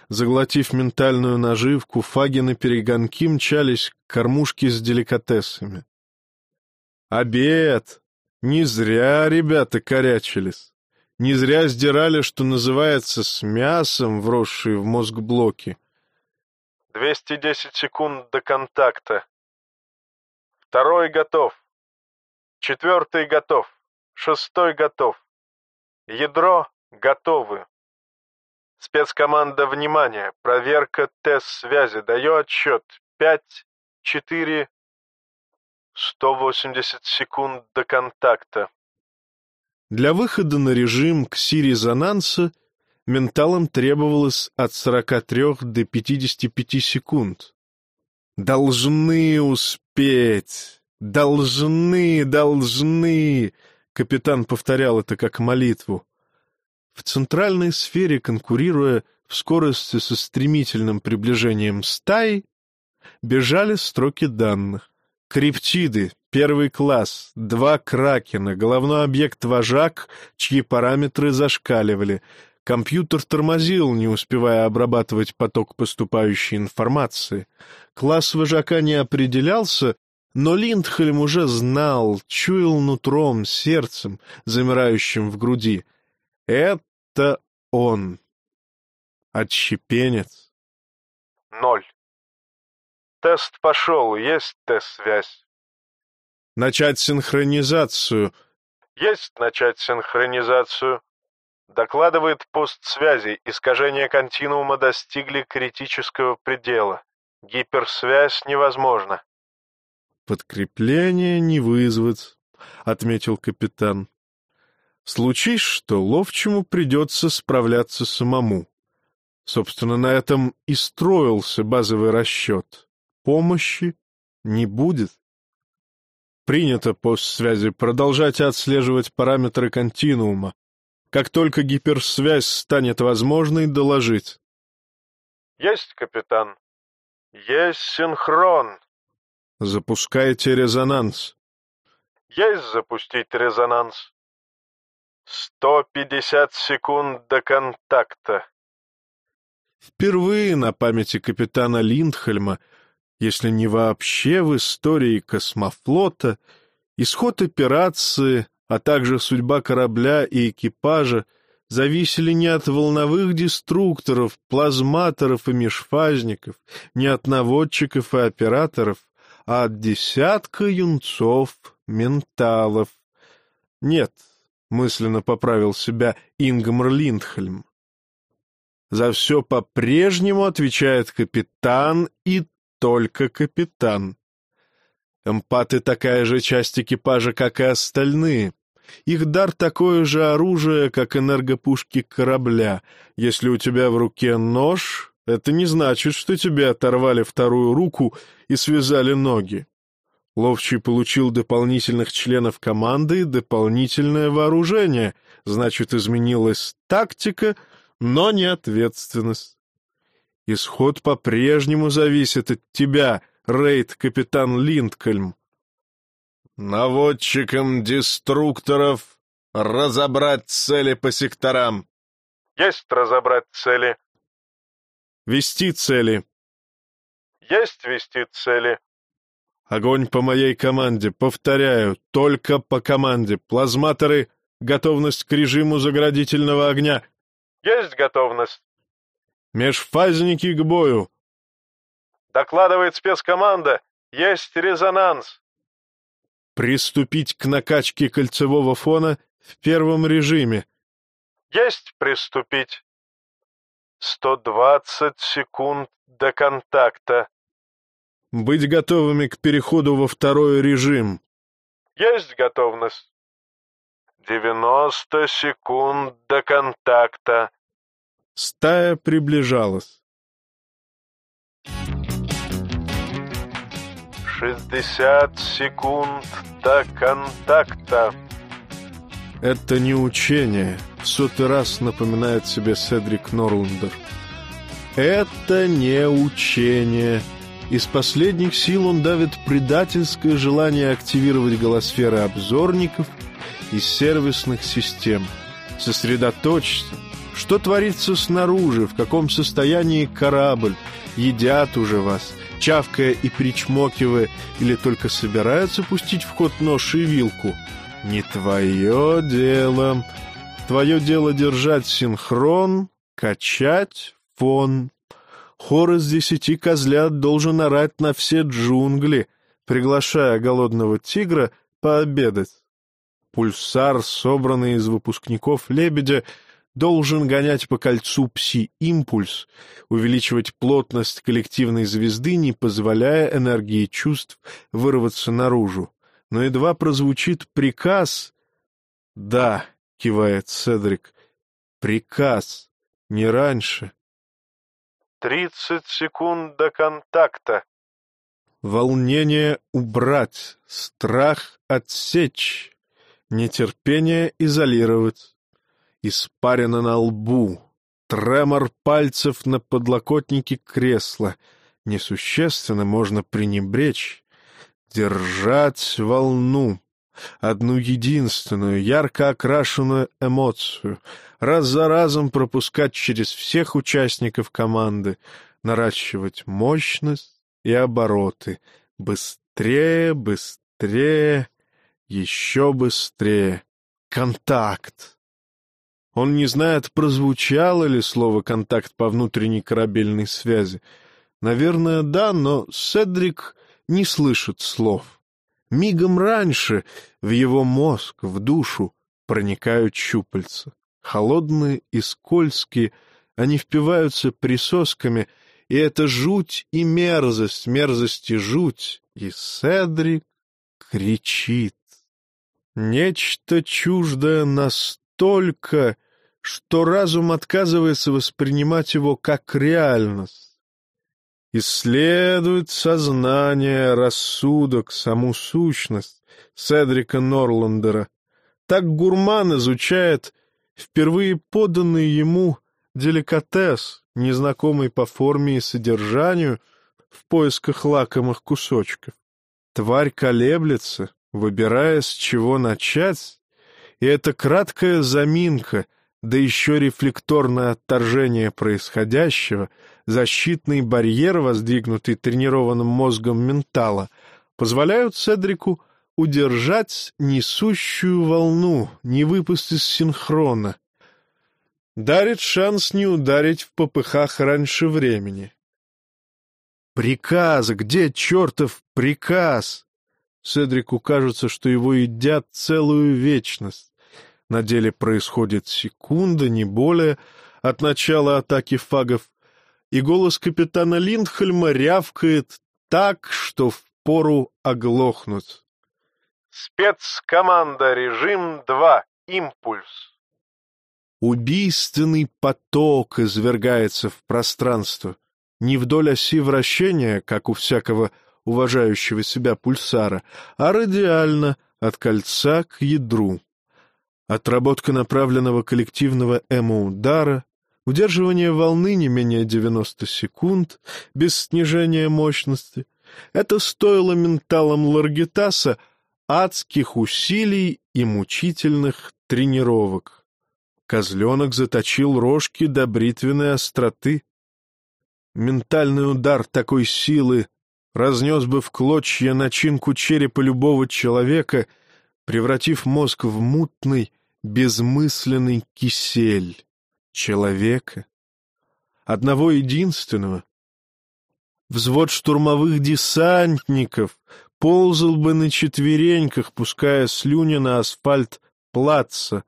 Заглотив ментальную наживку, фагины перегонки мчались к кормушке с деликатесами. Обед! Не зря ребята корячились. Не зря сдирали, что называется, с мясом, вросшие в мозг блоки. 210 секунд до контакта. Второй готов. Четвертый готов. Шестой готов. Ядро готовы. Спецкоманда «Внимание!» Проверка тест-связи. Даю отсчет. Пять, четыре, сто восемьдесят секунд до контакта. Для выхода на режим кси-резонанса — менталам требовалось от 43 до 55 секунд. «Должны успеть! Должны, должны!» Капитан повторял это как молитву. В центральной сфере, конкурируя в скорости со стремительным приближением стаи, бежали строки данных. Криптиды, первый класс, два кракена, головной объект вожак, чьи параметры зашкаливали, Компьютер тормозил, не успевая обрабатывать поток поступающей информации. Класс вожака не определялся, но Линдхельм уже знал, чуял нутром, сердцем, замирающим в груди. Это он. Отщепенец. Ноль. Тест пошел, есть тест-связь. Начать синхронизацию. Есть начать синхронизацию. Докладывает пост связи. Искажения континуума достигли критического предела. Гиперсвязь невозможна. Подкрепление не вызвать, отметил капитан. Случись, что ловчему придется справляться самому. Собственно, на этом и строился базовый расчет. Помощи не будет. Принято постсвязи. Продолжайте отслеживать параметры континуума. Как только гиперсвязь станет возможной, доложить. Есть, капитан. Есть синхрон. Запускайте резонанс. Есть запустить резонанс. Сто пятьдесят секунд до контакта. Впервые на памяти капитана Линдхельма если не вообще в истории космофлота, исход операции, а также судьба корабля и экипажа зависели не от волновых деструкторов, плазматоров и межфазников, не от наводчиков и операторов, а от десятка юнцов, менталов. Нет, мысленно поправил себя Ингмар Линдхельм. За все по-прежнему отвечает капитан и только капитан. Эмпаты такая же часть экипажа, как и остальные. Их дар такое же оружие, как энергопушки корабля. Если у тебя в руке нож, это не значит, что тебе оторвали вторую руку и связали ноги. Ловчий получил дополнительных членов команды и дополнительное вооружение, значит, изменилась тактика, но не ответственность. Исход по-прежнему зависит от тебя, рейд-капитан Линдкольм. Наводчикам деструкторов разобрать цели по секторам. Есть разобрать цели. Вести цели. Есть вести цели. Огонь по моей команде. Повторяю, только по команде. Плазматоры, готовность к режиму заградительного огня. Есть готовность. Межфазники к бою. Докладывает спецкоманда. Есть резонанс. Приступить к накачке кольцевого фона в первом режиме. Есть приступить. Сто двадцать секунд до контакта. Быть готовыми к переходу во второй режим. Есть готовность. Девяносто секунд до контакта. Стая приближалась. «Шестьдесят секунд до контакта!» «Это не учение», — сотый раз напоминает себе Седрик Норландер. «Это не учение». Из последних сил он давит предательское желание активировать голосферы обзорников и сервисных систем. Сосредоточься, что творится снаружи, в каком состоянии корабль? Едят уже вас, чавкая и причмокивая, или только собираются пустить в ход нож и вилку? Не твое дело. Твое дело держать синхрон, качать фон. Хор из десяти козлят должен орать на все джунгли, приглашая голодного тигра пообедать. Пульсар, собранный из выпускников «Лебедя», должен гонять по кольцу пси-импульс, увеличивать плотность коллективной звезды, не позволяя энергии чувств вырваться наружу. Но едва прозвучит приказ... «Да», — кивает Седрик, — «приказ, не раньше». «Тридцать секунд до контакта». Волнение убрать, страх отсечь, нетерпение изолировать испарина на лбу, тремор пальцев на подлокотнике кресла. Несущественно можно пренебречь. Держать волну. Одну единственную, ярко окрашенную эмоцию. Раз за разом пропускать через всех участников команды. Наращивать мощность и обороты. Быстрее, быстрее, еще быстрее. Контакт. Он не знает, прозвучало ли слово «контакт» по внутренней корабельной связи. Наверное, да, но Седрик не слышит слов. Мигом раньше в его мозг, в душу проникают щупальца. Холодные и скользкие, они впиваются присосками, и это жуть и мерзость, мерзость и жуть. И Седрик кричит. Нечто чуждое настолько, что разум отказывается воспринимать его как реальность. Исследует сознание, рассудок, саму сущность Седрика Норландера. Так гурман изучает впервые поданный ему деликатес, незнакомый по форме и содержанию, в поисках лакомых кусочков. Тварь колеблется, выбирая, с чего начать, и эта краткая заминка, да еще рефлекторное отторжение происходящего, защитный барьер, воздвигнутый тренированным мозгом ментала, позволяют Седрику удержать несущую волну, не выпасть из синхрона. Дарит шанс не ударить в попыхах раньше времени. «Приказ! Где чертов приказ?» Седрику кажется, что его едят целую вечность. На деле происходит секунда, не более, от начала атаки фагов, и голос капитана Линдхельма рявкает так, что впору оглохнуть. Спецкоманда режим 2. Импульс. Убийственный поток извергается в пространство. Не вдоль оси вращения, как у всякого уважающего себя пульсара, а радиально от кольца к ядру. Отработка направленного коллективного эмо-удара, удерживание волны не менее 90 секунд, без снижения мощности. Это стоило менталам Ларгитаса адских усилий и мучительных тренировок. Козленок заточил рожки до бритвенной остроты. Ментальный удар такой силы разнес бы в клочья начинку черепа любого человека, превратив мозг в мутный, безмысленный кисель человека. Одного единственного. Взвод штурмовых десантников ползал бы на четвереньках, пуская слюни на асфальт плаца.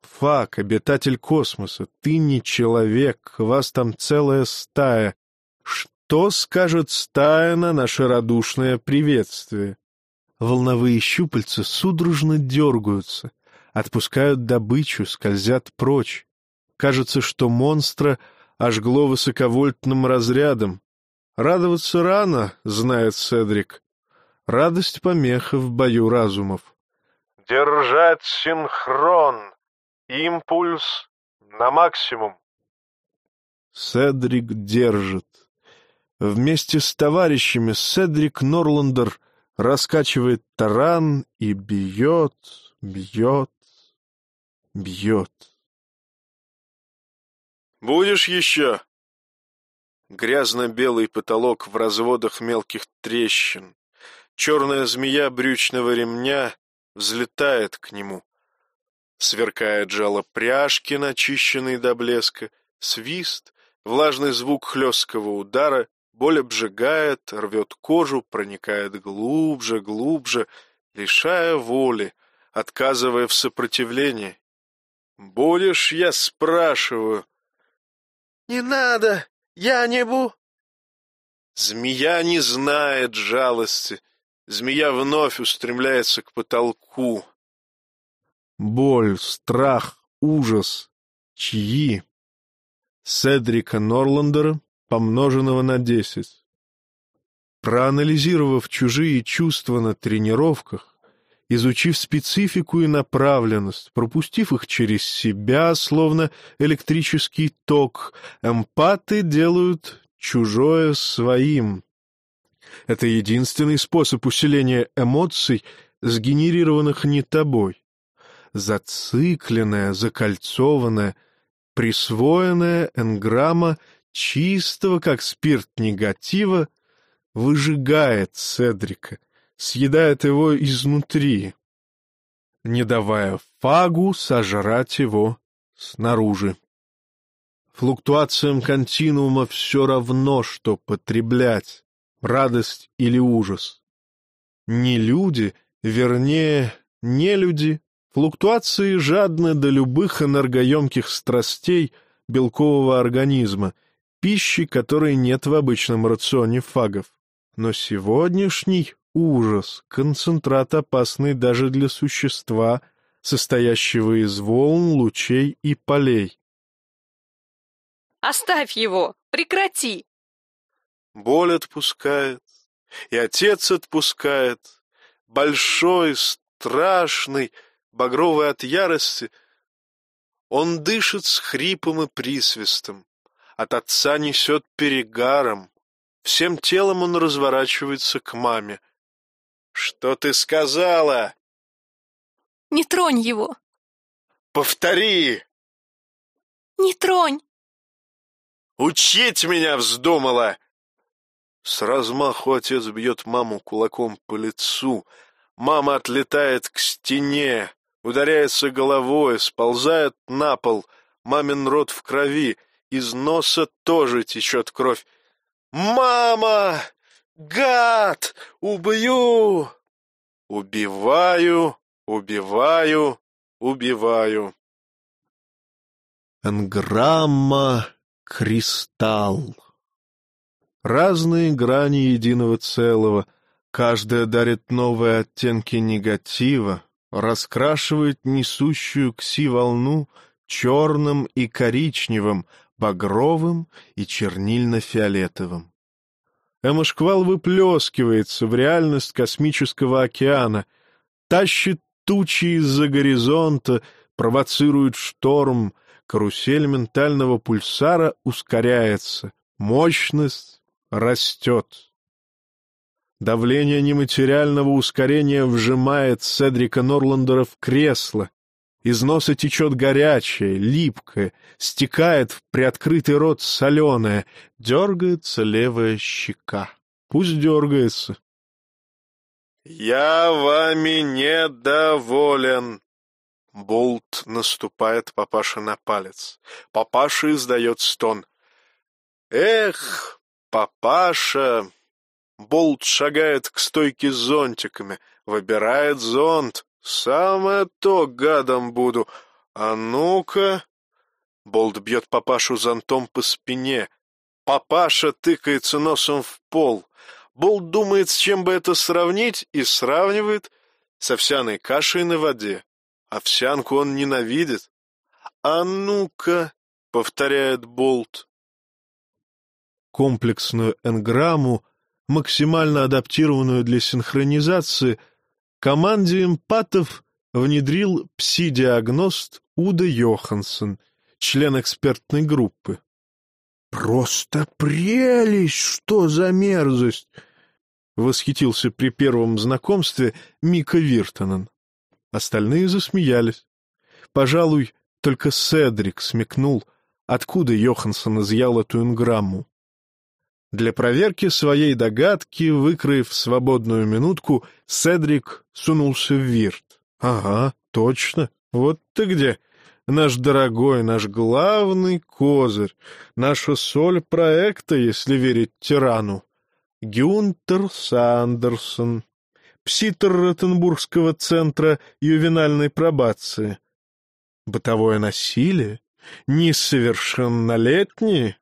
Фак, обитатель космоса, ты не человек, вас там целая стая. Что скажет стая на наше радушное приветствие? Волновые щупальца судорожно дергаются, отпускают добычу, скользят прочь. Кажется, что монстра ожгло высоковольтным разрядом. Радоваться рано, знает Седрик. Радость помеха в бою разумов. Держать синхрон. Импульс на максимум. Седрик держит. Вместе с товарищами Седрик Норландер раскачивает таран и бьет, бьет, бьет. «Будешь еще?» Грязно-белый потолок в разводах мелких трещин. Черная змея брючного ремня взлетает к нему. Сверкает жало пряжки, начищенной до блеска, свист, влажный звук хлесткого удара, боль обжигает, рвет кожу, проникает глубже, глубже, лишая воли, отказывая в сопротивлении. «Будешь, я спрашиваю?» «Не надо, я не бу...» Змея не знает жалости, Змея вновь устремляется к потолку. Боль, страх, ужас. Чьи? Седрика Норландера, помноженного на десять. Проанализировав чужие чувства на тренировках, изучив специфику и направленность, пропустив их через себя, словно электрический ток, эмпаты делают чужое своим. Это единственный способ усиления эмоций, сгенерированных не тобой. Зацикленная, закольцованная, присвоенная энграмма чистого, как спирт негатива, выжигает Седрика, съедает его изнутри, не давая фагу сожрать его снаружи. Флуктуациям континуума все равно, что потреблять радость или ужас. Не люди, вернее, не люди, флуктуации жадны до любых энергоемких страстей белкового организма, пищи, которой нет в обычном рационе фагов. Но сегодняшний ужас, концентрат опасный даже для существа, состоящего из волн, лучей и полей. «Оставь его! Прекрати!» Боль отпускает, и отец отпускает, большой, страшный, багровый от ярости. Он дышит с хрипом и присвистом, от отца несет перегаром, всем телом он разворачивается к маме. «Что ты сказала?» «Не тронь его!» «Повтори!» «Не тронь!» «Учить меня вздумала!» С размаху отец бьет маму кулаком по лицу. Мама отлетает к стене, ударяется головой, сползает на пол. Мамин рот в крови, из носа тоже течет кровь. «Мама! Гад! Убью!» «Убиваю, убиваю, убиваю». Энграмма «Кристалл». Разные грани единого целого, каждая дарит новые оттенки негатива, раскрашивает несущую кси-волну черным и коричневым, багровым и чернильно-фиолетовым. Эмошквал выплескивается в реальность космического океана, тащит тучи из-за горизонта, провоцирует шторм, карусель ментального пульсара ускоряется, мощность растет. Давление нематериального ускорения вжимает Седрика Норландера в кресло, из носа течет горячее, липкое, стекает в приоткрытый рот соленое, дергается левая щека. Пусть дергается. «Я вами недоволен!» Болт наступает папаша на палец. Папаша издает стон. «Эх, папаша!» Болт шагает к стойке с зонтиками, выбирает зонт, Самое то гадом буду. А ну-ка... Болт бьет папашу зонтом по спине. Папаша тыкается носом в пол. Болт думает, с чем бы это сравнить, и сравнивает с овсяной кашей на воде. Овсянку он ненавидит. «А ну-ка!» — повторяет Болт. Комплексную энграмму, максимально адаптированную для синхронизации — Команде эмпатов внедрил пси-диагност Уда Йоханссон, член экспертной группы. «Просто прелесть! Что за мерзость!» — восхитился при первом знакомстве Мика Виртонен. Остальные засмеялись. Пожалуй, только Седрик смекнул, откуда Йоханссон изъял эту инграмму. Для проверки своей догадки, выкроив свободную минутку, Седрик сунулся в вирт. «Ага, точно. Вот ты где. Наш дорогой, наш главный козырь, наша соль проекта, если верить тирану. Гюнтер Сандерсон, пситер Ротенбургского центра ювенальной пробации. Бытовое насилие? Несовершеннолетние?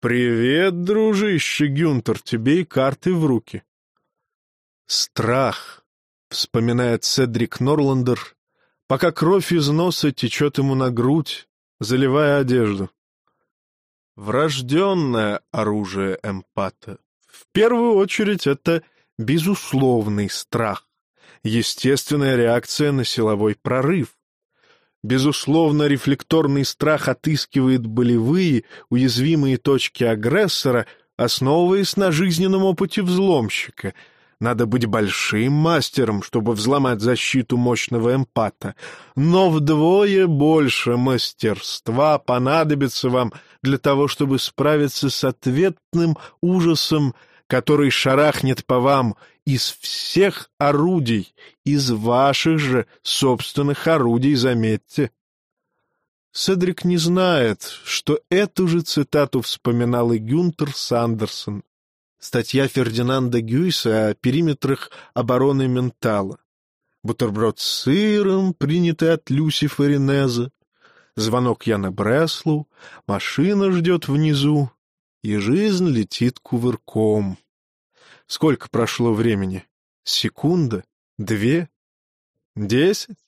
«Привет, дружище Гюнтер, тебе и карты в руки». «Страх», — вспоминает Седрик Норландер, пока кровь из носа течет ему на грудь, заливая одежду. Врожденное оружие эмпата. В первую очередь это безусловный страх, естественная реакция на силовой прорыв. Безусловно, рефлекторный страх отыскивает болевые, уязвимые точки агрессора, основываясь на жизненном опыте взломщика. Надо быть большим мастером, чтобы взломать защиту мощного эмпата. Но вдвое больше мастерства понадобится вам для того, чтобы справиться с ответным ужасом, который шарахнет по вам из всех орудий, из ваших же собственных орудий, заметьте. Седрик не знает, что эту же цитату вспоминал и Гюнтер Сандерсон. Статья Фердинанда Гюйса о периметрах обороны ментала. Бутерброд с сыром, принятый от Люси Фаринеза. Звонок Яна Бреслу. Машина ждет внизу. И жизнь летит кувырком. Сколько прошло времени? Секунда? Две? Десять?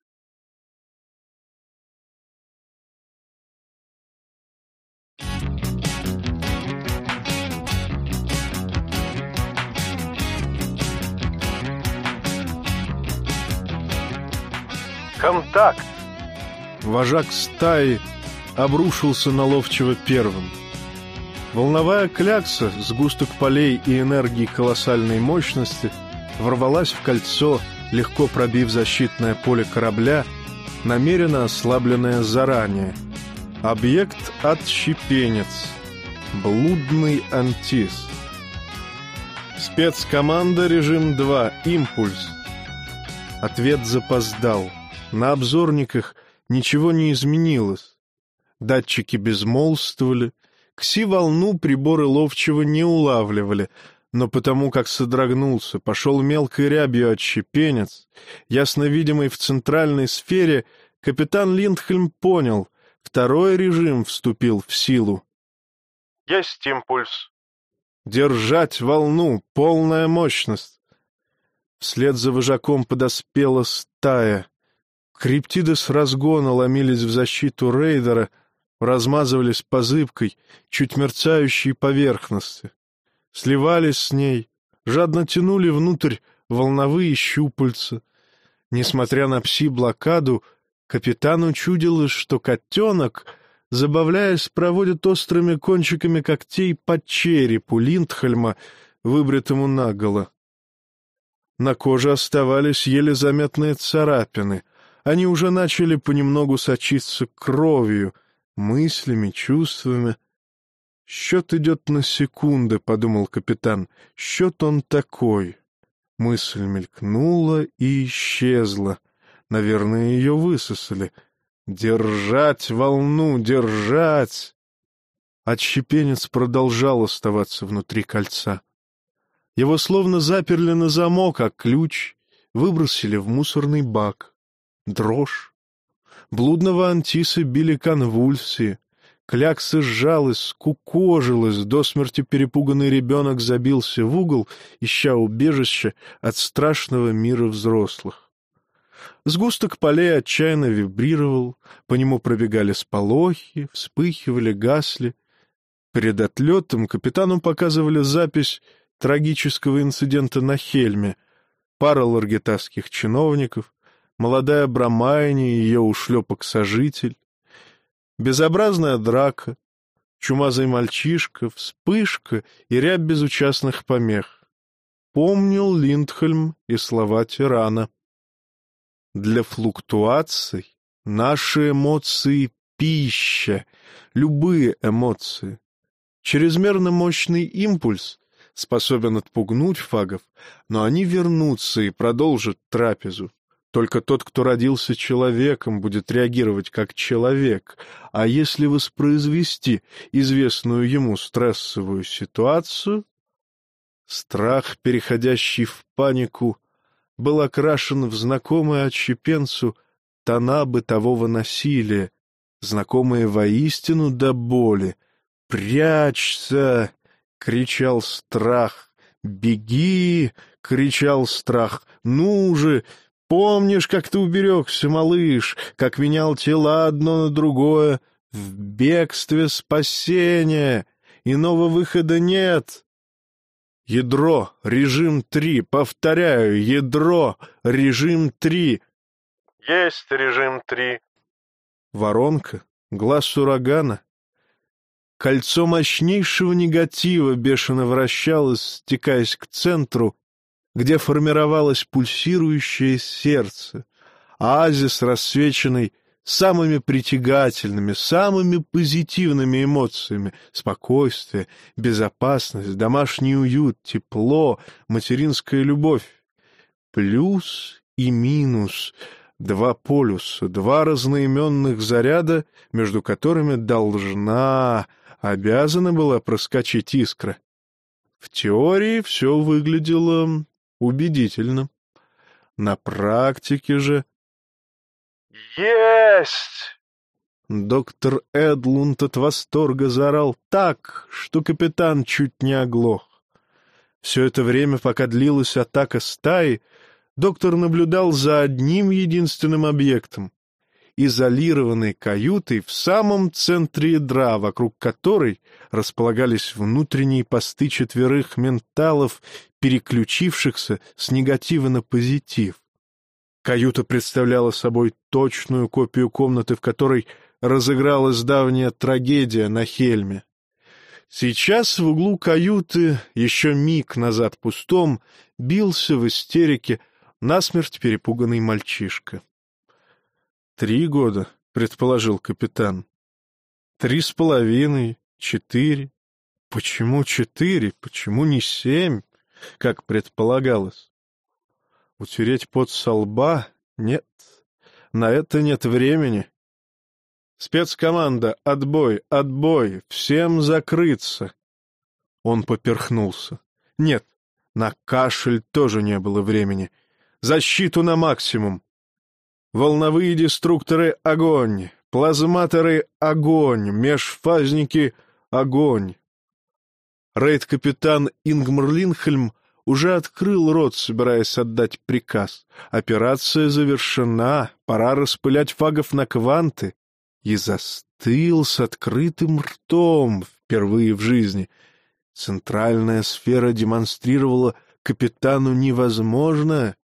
Контакт! Вожак стаи обрушился на ловчего первым. Волновая клякса, сгусток полей и энергии колоссальной мощности, ворвалась в кольцо, легко пробив защитное поле корабля, намеренно ослабленное заранее. Объект отщепенец. Блудный антис. Спецкоманда режим 2. Импульс. Ответ запоздал. На обзорниках ничего не изменилось. Датчики безмолвствовали. Кси-волну приборы ловчего не улавливали, но потому как содрогнулся, пошел мелкой рябью отщепенец, ясно видимый в центральной сфере, капитан Линдхельм понял, второй режим вступил в силу. Есть импульс. Держать волну, полная мощность. Вслед за вожаком подоспела стая. Криптиды с разгона ломились в защиту рейдера, размазывались по зыбкой, чуть мерцающей поверхности. Сливались с ней, жадно тянули внутрь волновые щупальца. Несмотря на пси-блокаду, капитану чудилось, что котенок, забавляясь, проводит острыми кончиками когтей по черепу Линдхельма, выбритому наголо. На коже оставались еле заметные царапины — они уже начали понемногу сочиться кровью, мыслями, чувствами. «Счет идет на секунды», — подумал капитан. «Счет он такой». Мысль мелькнула и исчезла. Наверное, ее высосали. «Держать волну, держать!» Отщепенец продолжал оставаться внутри кольца. Его словно заперли на замок, а ключ выбросили в мусорный бак дрожь. Блудного антиса били конвульсии. Клякса сжалась, скукожилась, до смерти перепуганный ребенок забился в угол, ища убежище от страшного мира взрослых. Сгусток полей отчаянно вибрировал, по нему пробегали сполохи, вспыхивали, гасли. Перед отлетом капитану показывали запись трагического инцидента на Хельме. Пара ларгетасских чиновников, молодая Брамайни и ее ушлепок-сожитель, безобразная драка, чумазый мальчишка, вспышка и ряд безучастных помех. Помнил Линдхельм и слова тирана. Для флуктуаций наши эмоции — пища, любые эмоции. Чрезмерно мощный импульс способен отпугнуть фагов, но они вернутся и продолжат трапезу. Только тот, кто родился человеком, будет реагировать как человек, а если воспроизвести известную ему стрессовую ситуацию... Страх, переходящий в панику, был окрашен в знакомые отщепенцу тона бытового насилия, знакомые воистину до боли. «Прячься!» — кричал страх. «Беги!» — кричал страх. «Ну же!» Помнишь, как ты уберегся, малыш, как менял тела одно на другое? В бегстве спасения! Иного выхода нет!» Ядро, режим три, повторяю, ядро, режим три. Есть режим три. Воронка, глаз урагана. Кольцо мощнейшего негатива бешено вращалось, стекаясь к центру, где формировалось пульсирующее сердце, оазис, рассвеченный самыми притягательными, самыми позитивными эмоциями — спокойствие, безопасность, домашний уют, тепло, материнская любовь. Плюс и минус — два полюса, два разноименных заряда, между которыми должна, обязана была проскочить искра. В теории все выглядело убедительно. На практике же... Есть! Доктор Эдлунд от восторга заорал так, что капитан чуть не оглох. Все это время, пока длилась атака стаи, доктор наблюдал за одним единственным объектом — изолированной каютой в самом центре ядра, вокруг которой располагались внутренние посты четверых менталов, переключившихся с негатива на позитив. Каюта представляла собой точную копию комнаты, в которой разыгралась давняя трагедия на Хельме. Сейчас в углу каюты, еще миг назад пустом, бился в истерике насмерть перепуганный мальчишка. «Три года», — предположил капитан. «Три с половиной, четыре. Почему четыре? Почему не семь, как предполагалось? Утереть пот со лба? Нет, на это нет времени. Спецкоманда, отбой, отбой, всем закрыться. Он поперхнулся. Нет, на кашель тоже не было времени. Защиту на максимум. Волновые деструкторы — огонь, плазматоры — огонь, межфазники — огонь. Рейд-капитан Ингмар Линхельм уже открыл рот, собираясь отдать приказ. Операция завершена, пора распылять фагов на кванты. И застыл с открытым ртом впервые в жизни. Центральная сфера демонстрировала капитану невозможное.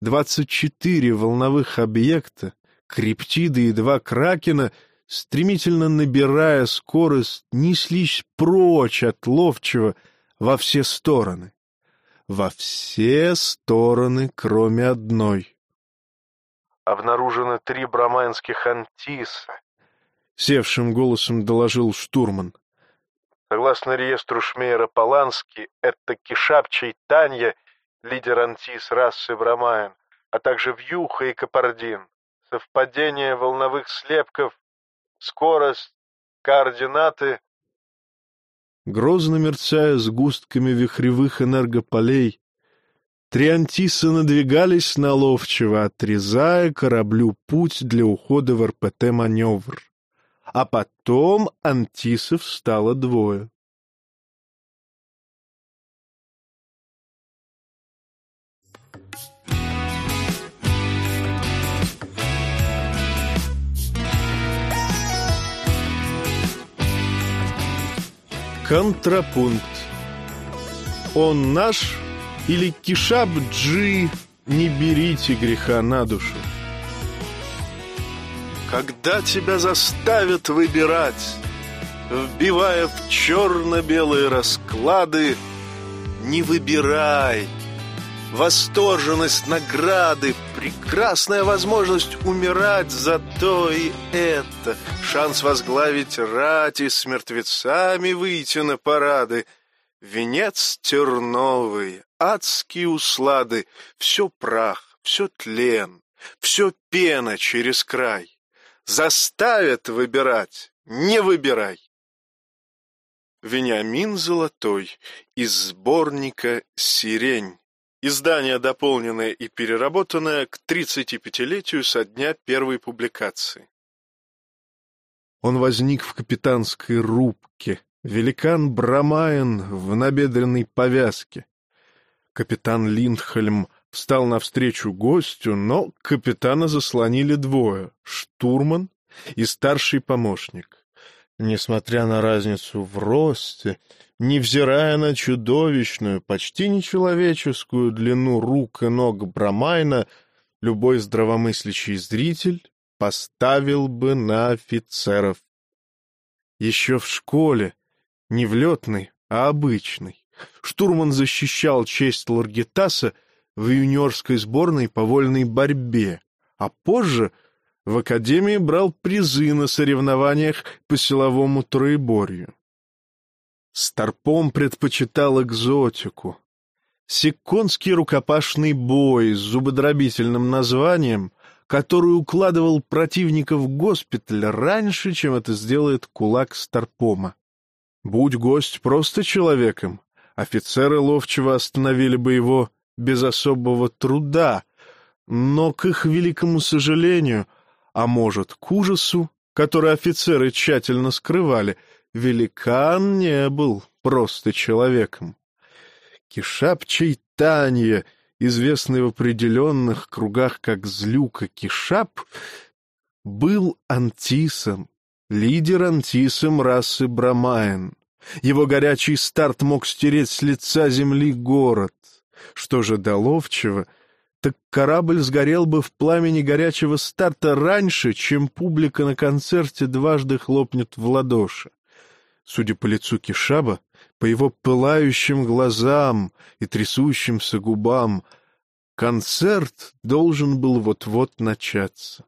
Двадцать четыре волновых объекта, криптиды и два кракена, стремительно набирая скорость, неслись прочь от ловчего во все стороны во все стороны, кроме одной. Обнаружено три браманских антиса. Севшим голосом доложил штурман. Согласно реестру Шмейера-Полански, это Кишапчий Танья, лидер антис расы Брамаен, а также Вьюха и Капардин. Совпадение волновых слепков, скорость, координаты грозно мерцая сгустками вихревых энергополей, Триантисы надвигались на ловчего, отрезая кораблю путь для ухода в РПТ-маневр. А потом антисов стало двое. Контрапункт. Он наш или Кишаб-Джи, не берите греха на душу. Когда тебя заставят выбирать, вбивая в черно-белые расклады, не выбирай, восторженность награды, прекрасная возможность умирать за то и это, шанс возглавить рать и с мертвецами выйти на парады, венец терновый, адские услады, все прах, все тлен, все пена через край. Заставят выбирать, не выбирай. Вениамин Золотой из сборника «Сирень». Издание дополненное и переработанное к 35-летию со дня первой публикации. Он возник в капитанской рубке, великан Брамаен в набедренной повязке. Капитан Линдхельм встал навстречу гостю, но капитана заслонили двое — штурман и старший помощник. Несмотря на разницу в росте невзирая на чудовищную, почти нечеловеческую длину рук и ног Брамайна, любой здравомыслящий зритель поставил бы на офицеров. Еще в школе, не в летной, а обычной, штурман защищал честь Ларгитаса в юниорской сборной по вольной борьбе, а позже в академии брал призы на соревнованиях по силовому троеборью. Старпом предпочитал экзотику. Секконский рукопашный бой с зубодробительным названием, который укладывал противника в госпиталь раньше, чем это сделает кулак Старпома. Будь гость просто человеком, Офицеры ловчего остановили бы его без особого труда, но, к их великому сожалению, а может, к ужасу, который офицеры тщательно скрывали, великан не был просто человеком. Кишап Чайтанье, известный в определенных кругах как Злюка Кишап, был антисом, лидер антисом расы Брамаен. Его горячий старт мог стереть с лица земли город. Что же до ловчего, так корабль сгорел бы в пламени горячего старта раньше, чем публика на концерте дважды хлопнет в ладоши. Судя по лицу Кишаба, по его пылающим глазам и трясущимся губам, концерт должен был вот-вот начаться.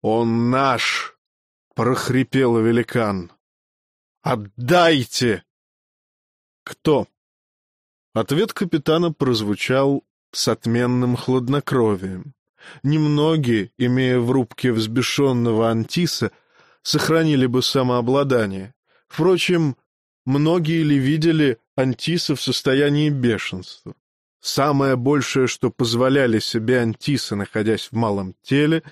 «Он наш!» — прохрипел великан. «Отдайте!» «Кто?» Ответ капитана прозвучал с отменным хладнокровием. Немногие, имея в рубке взбешенного Антиса, сохранили бы самообладание. Впрочем, многие ли видели Антиса в состоянии бешенства? Самое большее, что позволяли себе Антиса, находясь в малом теле,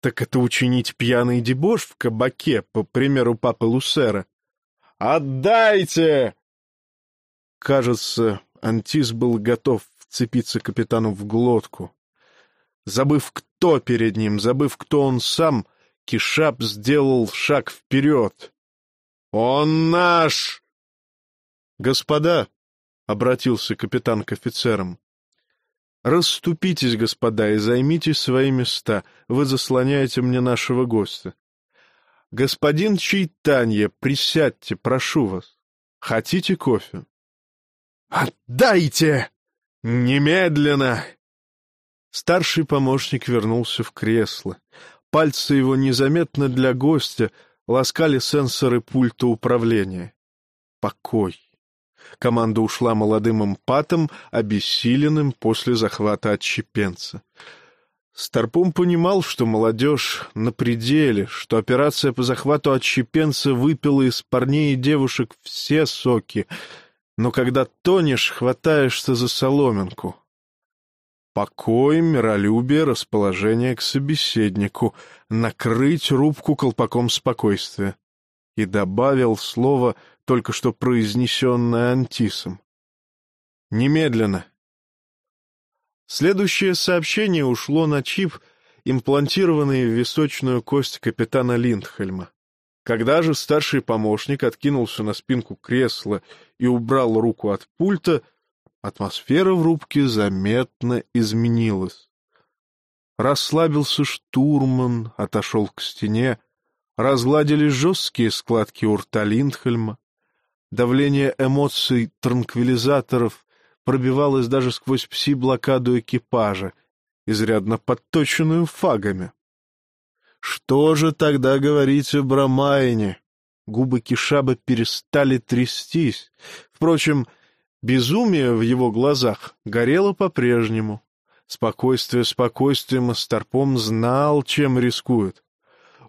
так это учинить пьяный дебош в кабаке, по примеру папы Лусера. «Отдайте!» Кажется, Антис был готов вцепиться капитану в глотку. Забыв, кто перед ним, забыв, кто он сам, Кишап сделал шаг вперед. «Он наш!» «Господа!» — обратился капитан к офицерам. «Расступитесь, господа, и займите свои места. Вы заслоняете мне нашего гостя. Господин Чайтанье, присядьте, прошу вас. Хотите кофе?» «Отдайте! Немедленно!» Старший помощник вернулся в кресло. Пальцы его незаметно для гостя ласкали сенсоры пульта управления. Покой. Команда ушла молодым эмпатом, обессиленным после захвата отщепенца. Старпом понимал, что молодежь на пределе, что операция по захвату отщепенца выпила из парней и девушек все соки — но когда тонешь, хватаешься за соломинку. Покой, миролюбие, расположение к собеседнику, накрыть рубку колпаком спокойствия. И добавил слово, только что произнесенное Антисом. Немедленно. Следующее сообщение ушло на чип, имплантированный в височную кость капитана Линдхельма. Когда же старший помощник откинулся на спинку кресла и убрал руку от пульта, атмосфера в рубке заметно изменилась. Расслабился штурман, отошел к стене, разгладили жесткие складки у рта Линдхельма. Давление эмоций транквилизаторов пробивалось даже сквозь пси-блокаду экипажа, изрядно подточенную фагами. Что же тогда говорить о Брамайне? Губы Кишаба перестали трястись. Впрочем, безумие в его глазах горело по-прежнему. Спокойствие спокойствием, а Старпом знал, чем рискует.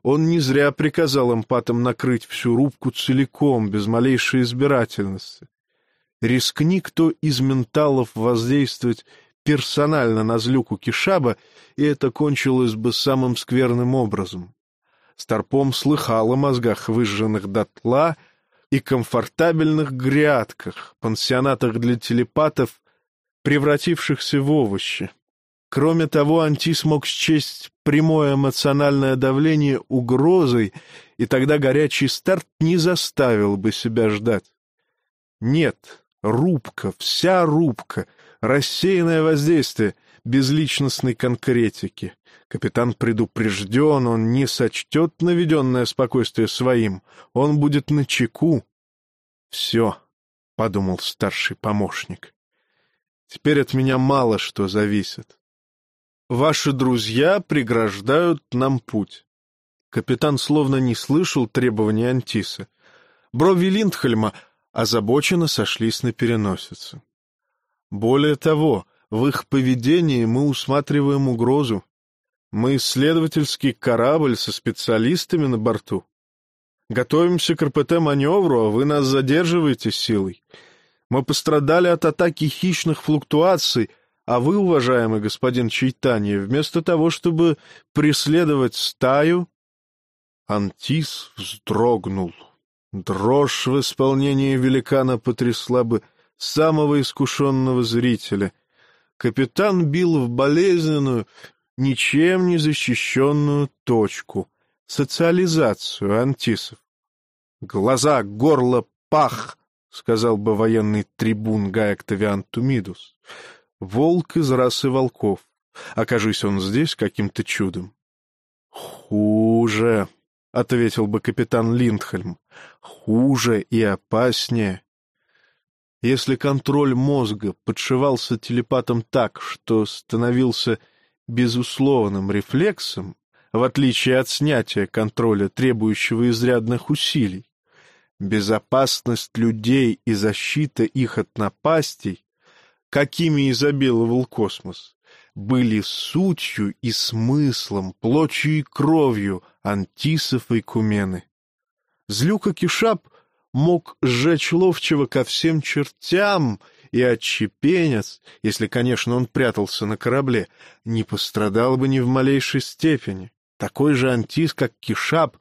Он не зря приказал эмпатам накрыть всю рубку целиком, без малейшей избирательности. Рискни кто из менталов воздействовать персонально на злюку Кишаба, и это кончилось бы самым скверным образом. Старпом слыхал о мозгах, выжженных дотла, и комфортабельных грядках, пансионатах для телепатов, превратившихся в овощи. Кроме того, Анти смог счесть прямое эмоциональное давление угрозой, и тогда горячий старт не заставил бы себя ждать. Нет, рубка, вся рубка — Рассеянное воздействие безличностной конкретики. Капитан предупрежден, он не сочтет наведенное спокойствие своим, он будет на чеку. Все, — подумал старший помощник. Теперь от меня мало что зависит. Ваши друзья преграждают нам путь. Капитан словно не слышал требований Антиса. Брови Линдхельма озабоченно сошлись на переносице. Более того, в их поведении мы усматриваем угрозу. Мы исследовательский корабль со специалистами на борту. Готовимся к РПТ-маневру, а вы нас задерживаете силой. Мы пострадали от атаки хищных флуктуаций, а вы, уважаемый господин Чайтани, вместо того, чтобы преследовать стаю...» Антис вздрогнул. Дрожь в исполнении великана потрясла бы самого искушенного зрителя. Капитан бил в болезненную, ничем не защищенную точку — социализацию антисов. «Глаза, горло, пах!» — сказал бы военный трибун Гай Октавиан Тумидус. «Волк из расы волков. Окажись он здесь каким-то чудом». «Хуже», — ответил бы капитан Линдхельм. «Хуже и опаснее. Если контроль мозга подшивался телепатом так, что становился безусловным рефлексом, в отличие от снятия контроля, требующего изрядных усилий, безопасность людей и защита их от напастей, какими изобиловал космос, были сутью и смыслом, плотью и кровью антисов и кумены. Злюка Кишап мог сжечь ловчего ко всем чертям, и отщепенец, если, конечно, он прятался на корабле, не пострадал бы ни в малейшей степени. Такой же антис, как Кишап,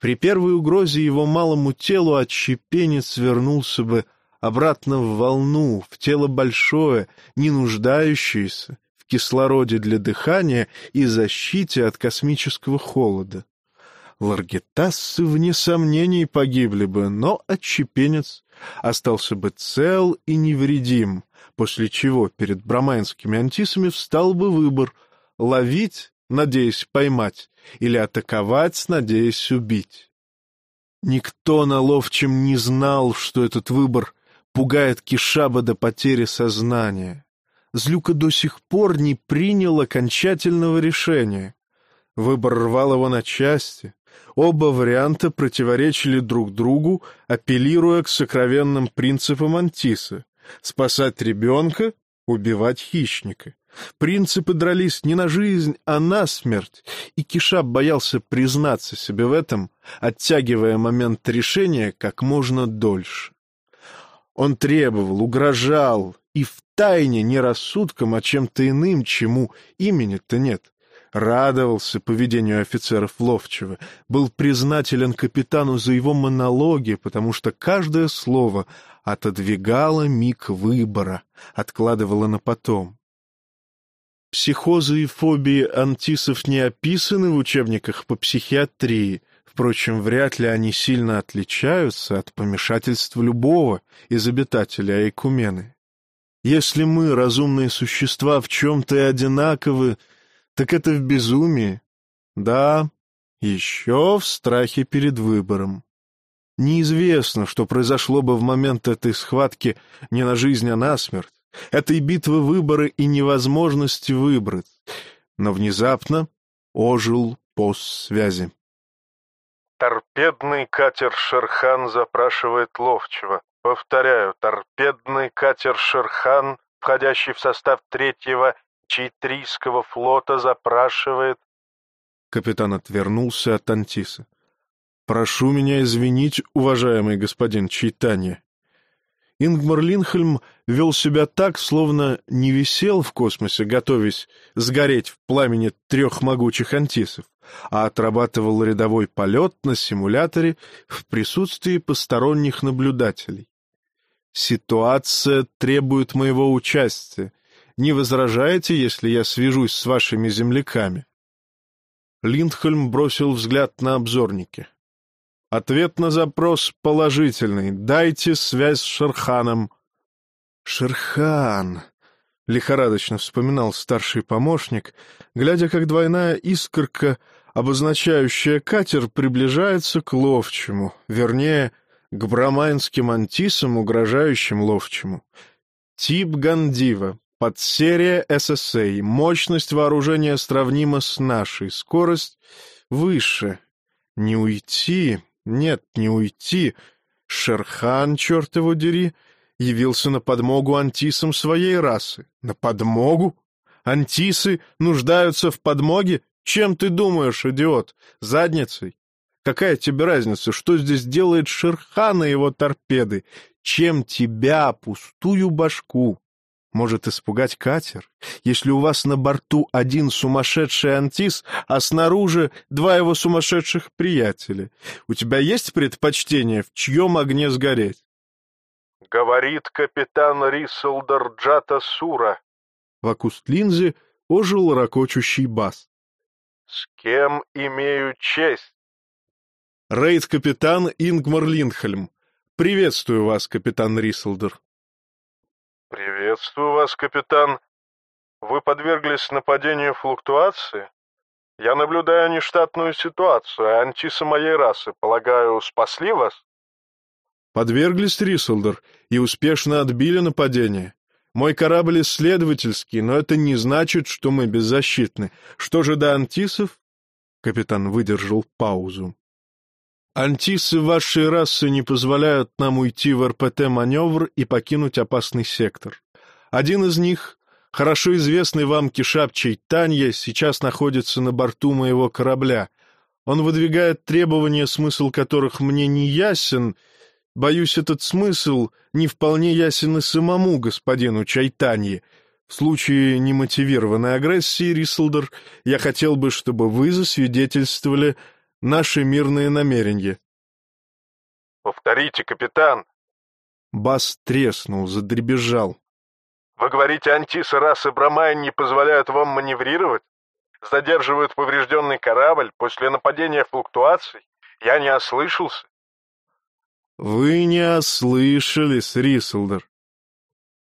при первой угрозе его малому телу отщепенец вернулся бы обратно в волну, в тело большое, не нуждающееся в кислороде для дыхания и защите от космического холода. Ларгетассы, вне сомнений, погибли бы, но отщепенец остался бы цел и невредим, после чего перед брамайнскими антисами встал бы выбор — ловить, надеясь поймать, или атаковать, надеясь убить. Никто на ловчем не знал, что этот выбор пугает Кишаба до потери сознания. Злюка до сих пор не принял окончательного решения. Выбор рвал его на части, Оба варианта противоречили друг другу, апеллируя к сокровенным принципам Антиса — спасать ребенка, убивать хищника. Принципы дрались не на жизнь, а на смерть, и Кишап боялся признаться себе в этом, оттягивая момент решения как можно дольше. Он требовал, угрожал, и в тайне не рассудком, а чем-то иным, чему имени-то нет радовался поведению офицеров Ловчева, был признателен капитану за его монологи, потому что каждое слово отодвигало миг выбора, откладывало на потом. Психозы и фобии антисов не описаны в учебниках по психиатрии, Впрочем, вряд ли они сильно отличаются от помешательства любого из обитателей Айкумены. Если мы, разумные существа, в чем-то и одинаковы, так это в безумии. Да, еще в страхе перед выбором. Неизвестно, что произошло бы в момент этой схватки не на жизнь, а на смерть, этой битвы выбора и невозможности выбрать. Но внезапно ожил пост связи. Торпедный катер «Шерхан» запрашивает ловчего. Повторяю, торпедный катер «Шерхан», входящий в состав третьего Читрийского флота запрашивает...» Капитан отвернулся от Антиса. «Прошу меня извинить, уважаемый господин Чайтанья». Ингмар Линхельм вел себя так, словно не висел в космосе, готовясь сгореть в пламени трех могучих антисов, а отрабатывал рядовой полет на симуляторе в присутствии посторонних наблюдателей. «Ситуация требует моего участия, не возражаете, если я свяжусь с вашими земляками?» Линдхольм бросил взгляд на обзорники. «Ответ на запрос положительный. Дайте связь с Шерханом». «Шерхан!» — лихорадочно вспоминал старший помощник, глядя, как двойная искорка, обозначающая катер, приближается к ловчему, вернее, к брамайнским антисам, угрожающим ловчему. Тип Гандива, Подсерия ССА. Мощность вооружения сравнима с нашей. Скорость выше. Не уйти. Нет, не уйти. Шерхан, черт его дери, явился на подмогу антисам своей расы. На подмогу? Антисы нуждаются в подмоге? Чем ты думаешь, идиот? Задницей? Какая тебе разница, что здесь делает Шерхан и его торпеды? чем тебя, пустую башку, может испугать катер, если у вас на борту один сумасшедший антис, а снаружи два его сумасшедших приятеля? У тебя есть предпочтение, в чьем огне сгореть? — Говорит капитан Рисселдер Джата Сура. В акуст линзы ожил ракочущий бас. — С кем имею честь? — Рейд-капитан Ингмар Линдхельм. Приветствую вас, капитан Рисселдер. «Приветствую вас, капитан. Вы подверглись нападению флуктуации? Я наблюдаю нештатную ситуацию, а антисы моей расы, полагаю, спасли вас?» «Подверглись, Рисселдер, и успешно отбили нападение. Мой корабль исследовательский, но это не значит, что мы беззащитны. Что же до антисов?» Капитан выдержал паузу. Антисы вашей расы не позволяют нам уйти в РПТ-маневр и покинуть опасный сектор. Один из них, хорошо известный вам Кишап Чайтанья, сейчас находится на борту моего корабля. Он выдвигает требования, смысл которых мне не ясен. Боюсь, этот смысл не вполне ясен и самому господину Чайтанье. В случае немотивированной агрессии, Рисселдер, я хотел бы, чтобы вы засвидетельствовали наши мирные намерения. Повторите, капитан. Бас треснул, задребезжал. Вы говорите, антисы расы Брамайн не позволяют вам маневрировать? Задерживают поврежденный корабль после нападения флуктуаций? Я не ослышался? Вы не ослышались, Рисселдер.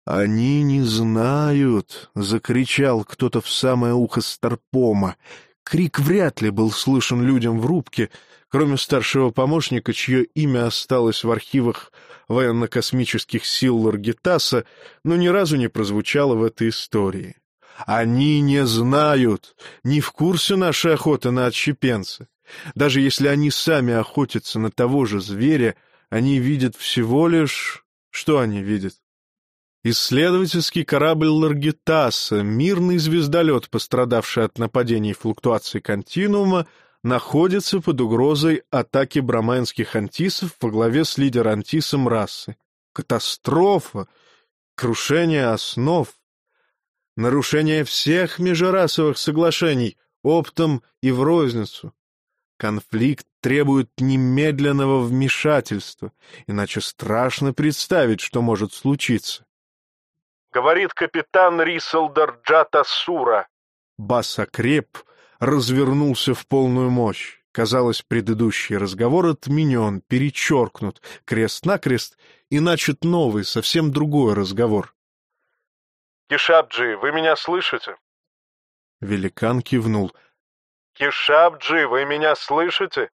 Они не знают, — закричал кто-то в самое ухо Старпома. Крик вряд ли был слышен людям в рубке, кроме старшего помощника, чье имя осталось в архивах военно-космических сил Ларгитаса, но ни разу не прозвучало в этой истории. Они не знают, не в курсе нашей охоты на отщепенца. Даже если они сами охотятся на того же зверя, они видят всего лишь... Что они видят? Исследовательский корабль Ларгитаса, мирный звездолет, пострадавший от нападений флуктуаций континуума, находится под угрозой атаки брамайнских антисов во главе с лидер-антисом расы. Катастрофа! Крушение основ! Нарушение всех межрасовых соглашений оптом и в розницу. Конфликт требует немедленного вмешательства, иначе страшно представить, что может случиться говорит капитан Рисселдер Джата Сура. Бас окреп, развернулся в полную мощь. Казалось, предыдущий разговор отменен, перечеркнут, крест-накрест, и начат новый, совсем другой разговор. «Кишабджи, вы меня слышите?» Великан кивнул. «Кишабджи, вы меня слышите?»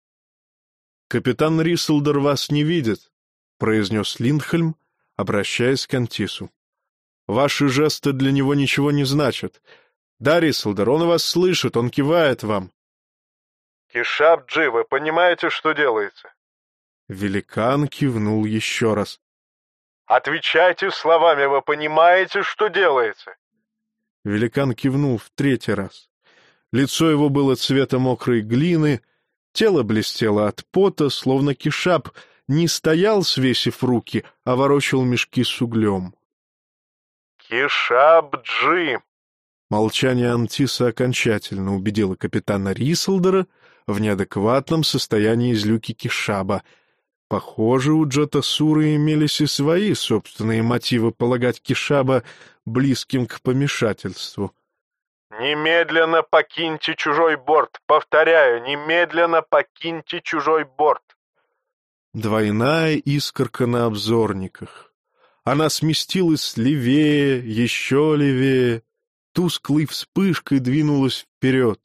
«Капитан Рисселдер вас не видит», — произнес Линдхельм, обращаясь к Антису. Ваши жесты для него ничего не значат. Да, Рисселдер, он вас слышит, он кивает вам. Кишабджи, вы понимаете, что делаете? Великан кивнул еще раз. Отвечайте словами, вы понимаете, что делаете? Великан кивнул в третий раз. Лицо его было цвета мокрой глины, тело блестело от пота, словно кишап не стоял, свесив руки, а ворочал мешки с углем. «Кишабджи!» Молчание Антиса окончательно убедило капитана Рисселдера в неадекватном состоянии излюки Кишаба. Похоже, у Джота Суры имелись и свои собственные мотивы полагать Кишаба близким к помешательству. «Немедленно покиньте чужой борт! Повторяю, немедленно покиньте чужой борт!» Двойная искорка на обзорниках. Она сместилась левее, еще левее, тусклой вспышкой двинулась вперед.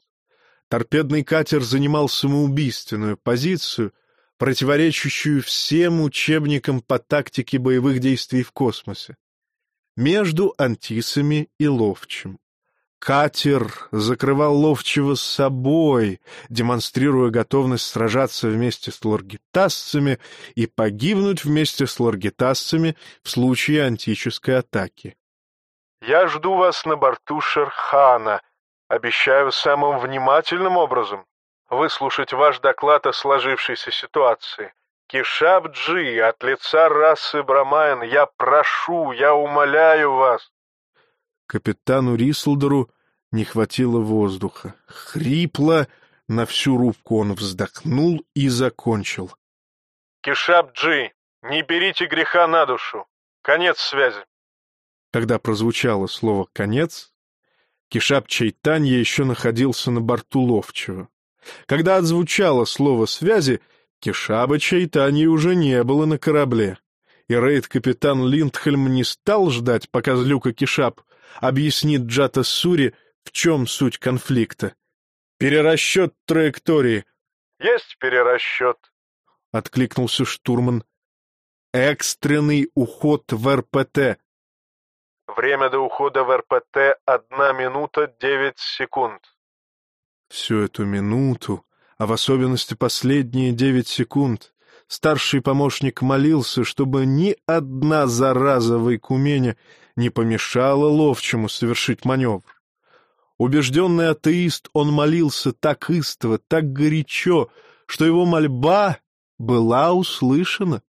Торпедный катер занимал самоубийственную позицию, противоречащую всем учебникам по тактике боевых действий в космосе. Между антисами и ловчим. Катер закрывал ловчего с собой, демонстрируя готовность сражаться вместе с лоргитасцами и погибнуть вместе с лоргитасцами в случае антической атаки. «Я жду вас на борту Шерхана. Обещаю самым внимательным образом выслушать ваш доклад о сложившейся ситуации. Кишабджи, от лица расы Брамайн, я прошу, я умоляю вас. Капитану Рислдеру не хватило воздуха. Хрипло, на всю рубку он вздохнул и закончил. Кишабджи, не берите греха на душу. Конец связи. Когда прозвучало слово «конец», Кишап Чайтанья еще находился на борту Ловчего. Когда отзвучало слово связи, Кишаба Чайтаньи уже не было на корабле. И рейд-капитан Линдхельм не стал ждать, пока злюка Кишап объяснит Джата Сури, в чем суть конфликта. «Перерасчет траектории». «Есть перерасчет», — откликнулся штурман. «Экстренный уход в РПТ». «Время до ухода в РПТ — одна минута девять секунд». Всю эту минуту, а в особенности последние девять секунд, старший помощник молился, чтобы ни одна зараза в Икумене не помешала ловчему совершить маневр. Убежденный атеист, он молился так истово, так горячо, что его мольба была услышана.